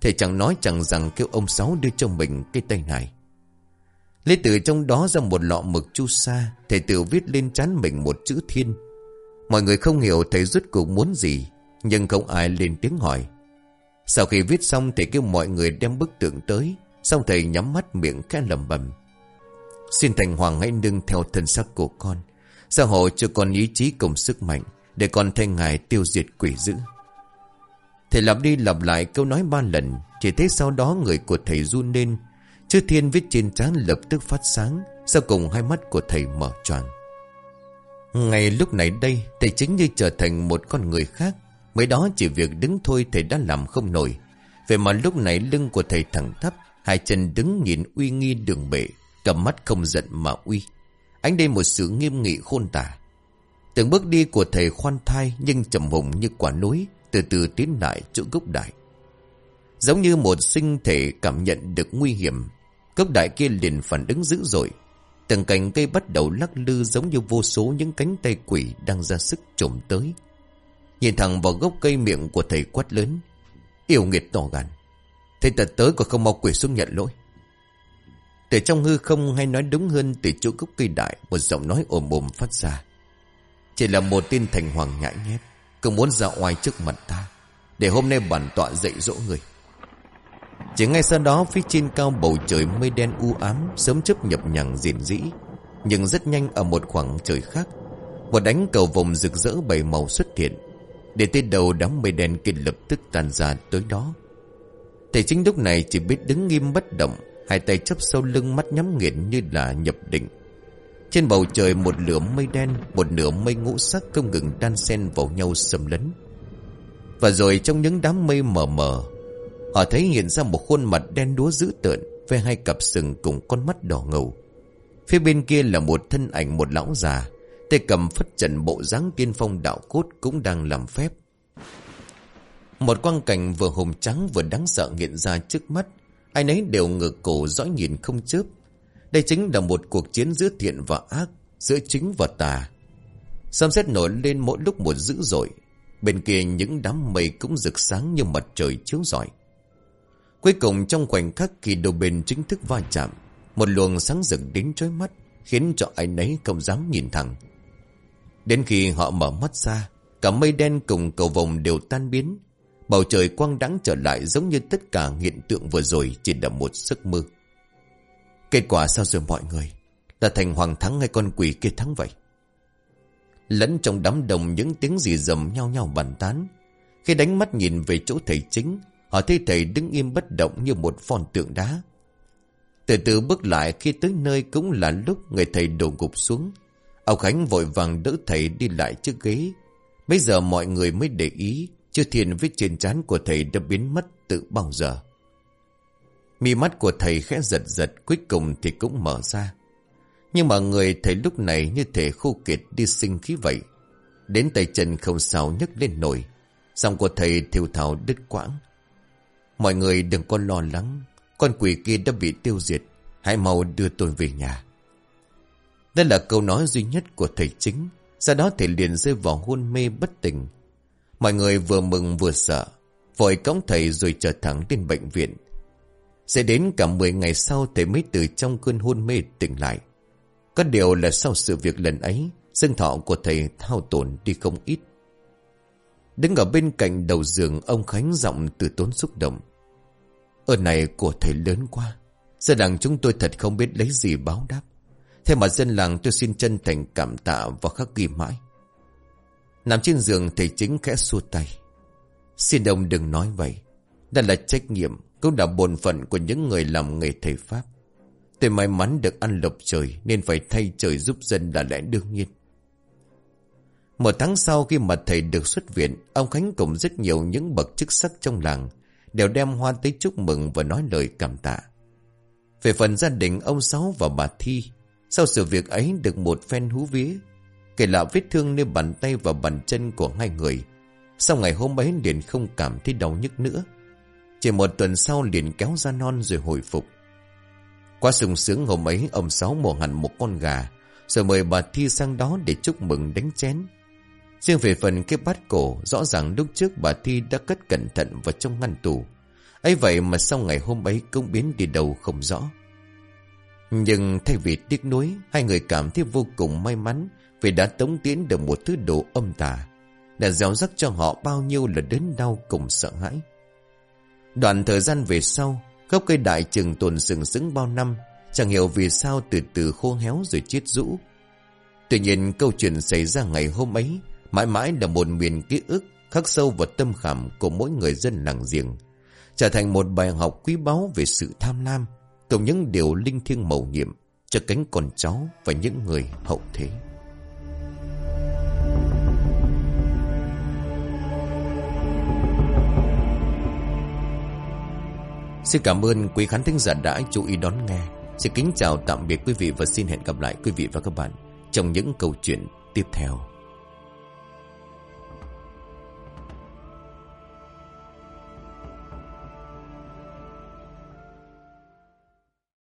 Thầy chẳng nói chẳng rằng kêu ông Sáu đưa cho mình cái tay này Lấy từ trong đó ra một lọ mực chu sa, Thầy tự viết lên trán mình một chữ thiên. Mọi người không hiểu thầy rút cuộc muốn gì, Nhưng không ai lên tiếng hỏi. Sau khi viết xong, thầy kêu mọi người đem bức tượng tới. Xong thầy nhắm mắt miệng khẽ lầm bầm Xin Thành Hoàng hãy nâng theo thân sắc của con. Gia hộ cho con ý chí cùng sức mạnh, Để con thay ngài tiêu diệt quỷ dữ. Thầy lặp đi lặp lại câu nói ba lần, Chỉ thấy sau đó người của thầy run lên Chữ thiên viết trên trán lập tức phát sáng Sau cùng hai mắt của thầy mở tròn Ngày lúc này đây Thầy chính như trở thành một con người khác Mới đó chỉ việc đứng thôi thầy đã làm không nổi Vậy mà lúc này lưng của thầy thẳng thấp Hai chân đứng nhìn uy nghi đường bệ Cầm mắt không giận mà uy Ánh đây một sự nghiêm nghị khôn tả. Từng bước đi của thầy khoan thai nhưng trầm hùng như quả núi, từ từ tiến lại chỗ gốc đại. Giống như một sinh thể cảm nhận được nguy hiểm, Cốc đại kia liền phản ứng dữ dội. Từng cành cây bắt đầu lắc lư giống như vô số những cánh tay quỷ đang ra sức trộm tới. Nhìn thẳng vào gốc cây miệng của thầy quát lớn. Yêu nghiệt to gan. Thầy tật tới còn không mau quỷ xuống nhận lỗi. Từ trong hư không hay nói đúng hơn, từ chỗ gốc cây đại, Một giọng nói ồm ồm phát ra Chỉ là một tin thành hoàng nhãi nhép Cứ muốn ra oai trước mặt ta, Để hôm nay bản tọa dạy dỗ người chỉ ngay sau đó, phía trên cao bầu trời mây đen u ám Sớm chấp nhập nhằng diền dĩ, Nhưng rất nhanh ở một khoảng trời khác. Một đánh cầu vòng rực rỡ bảy màu xuất hiện, Để tới đầu đám mây đen kia lập tức tàn ra tới đó. Thầy chính lúc này chỉ biết đứng nghiêm bất động, Hai tay chấp sau lưng mắt nhắm nghiền như là nhập định. Trên bầu trời một lửa mây đen, Một nửa mây ngũ sắc không ngừng đan xen vào nhau xâm lấn. Và rồi trong những đám mây mờ mờ Họ thấy hiện ra một khuôn mặt đen đúa dữ tợn Với hai cặp sừng cùng con mắt đỏ ngầu Phía bên kia là một thân ảnh một lão già Tay cầm phất trận bộ dáng tiên phong đạo cốt Cũng đang làm phép Một quang cảnh vừa hùng trắng vừa đáng sợ hiện ra trước mắt Ai nấy đều ngược cổ dõi nhìn không chớp. Đây chính là một cuộc chiến giữa thiện và ác, giữa chính và tà. Xăm xét nổi lên mỗi lúc một dữ dội. Bên kia những đám mây cũng rực sáng như mặt trời chiếu rọi. Cuối cùng trong khoảnh khắc khi đôi bên chính thức va chạm, một luồng sáng rực đến chói mắt, khiến cho ai nấy không dám nhìn thẳng. Đến khi họ mở mắt ra, cả mây đen cùng cầu vồng đều tan biến, Bầu trời quang đắng trở lại giống như tất cả hiện tượng vừa rồi chỉ là một giấc mơ. Kết quả sao rồi mọi người? Là thành hoàng thắng hay con quỷ kia thắng vậy? Lẫn trong đám đông những tiếng gì dầm nhau nhau bàn tán Khi đánh mắt nhìn về chỗ thầy chính Họ thấy thầy đứng im bất động như một pho tượng đá. Từ từ bước lại khi tới nơi cũng là lúc người thầy đổ gục xuống. Ông Khánh vội vàng đỡ thầy đi lại chiếc ghế. Bây giờ mọi người mới để ý Chưa thiền vết trên trán của thầy đã biến mất từ bao giờ. Mi mắt của thầy khẽ giật giật, Cuối cùng thì cũng mở ra. Nhưng mà người thầy lúc này như thể khô kiệt đi sinh khí vậy. Đến tay chân không sao nhấc lên nổi. Dòng của thầy thiêu thảo đứt quãng. Mọi người đừng có lo lắng. Con quỷ kia đã bị tiêu diệt. Hãy mau đưa tôi về nhà. Đây là câu nói duy nhất của thầy chính. Sau đó thầy liền rơi vào hôn mê bất tỉnh. Mọi người vừa mừng vừa sợ. Vội cõng thầy rồi trở thẳng đến bệnh viện. Sẽ đến cả 10 ngày sau thầy mới từ trong cơn hôn mê tỉnh lại. Có điều là sau sự việc lần ấy Dương thọ của thầy thao tổn đi không ít. Đứng ở bên cạnh đầu giường, Ông Khánh giọng từ tốn xúc động. Ơn này của thầy lớn quá. Dân làng chúng tôi thật không biết lấy gì báo đáp. Thế mà dân làng tôi xin chân thành cảm tạ và khắc ghi mãi. Nằm trên giường, thầy chính khẽ xua tay. Xin ông đừng nói vậy. Đây là trách nhiệm, Cũng là bổn phận của những người làm nghề thầy Pháp. Tôi may mắn được ăn lộc trời, Nên phải thay trời giúp dân là lẽ đương nhiên. Một tháng sau khi mà thầy được xuất viện, Ông Khánh cùng rất nhiều những bậc chức sắc trong làng Đều đem hoa tới chúc mừng và nói lời cảm tạ. Về phần gia đình ông Sáu và bà Thi, Sau sự việc ấy được một phen hú vía, Kể là vết thương nơi bàn tay và bàn chân của hai người. Sau ngày hôm ấy liền không cảm thấy đau nhức nữa. Chỉ một tuần sau liền kéo ra non rồi hồi phục. Qua sung sướng hôm ấy, ông Sáu mổ hẳn một con gà, Rồi mời bà Thi sang đó để chúc mừng đánh chén. Riêng về phần cái bát cổ, Rõ ràng lúc trước bà Thi đã cất cẩn thận vào trong ngăn tủ. Ấy vậy mà sau ngày hôm ấy cũng biến đi đâu không rõ. Nhưng thay vì tiếc nuối, Hai người cảm thấy vô cùng may mắn Vì đã tống tiến được một thứ đồ âm tà, Đã gieo rắc cho họ bao nhiêu là đớn đau cùng sợ hãi. Đoạn thời gian về sau, Gốc cây đại trường tồn sừng sững bao năm, Chẳng hiểu vì sao từ từ khô héo rồi chết rũ. Tuy nhiên câu chuyện xảy ra ngày hôm ấy Mãi mãi là một miền ký ức khắc sâu vào tâm khảm của mỗi người dân làng giềng. Trở thành một bài học quý báu về sự tham lam, cùng những điều linh thiêng mầu nhiệm cho cánh con cháu và những người hậu thế. Xin cảm ơn quý khán thính giả đã chú ý đón nghe. Xin kính chào tạm biệt quý vị và xin hẹn gặp lại quý vị và các bạn trong những câu chuyện tiếp theo.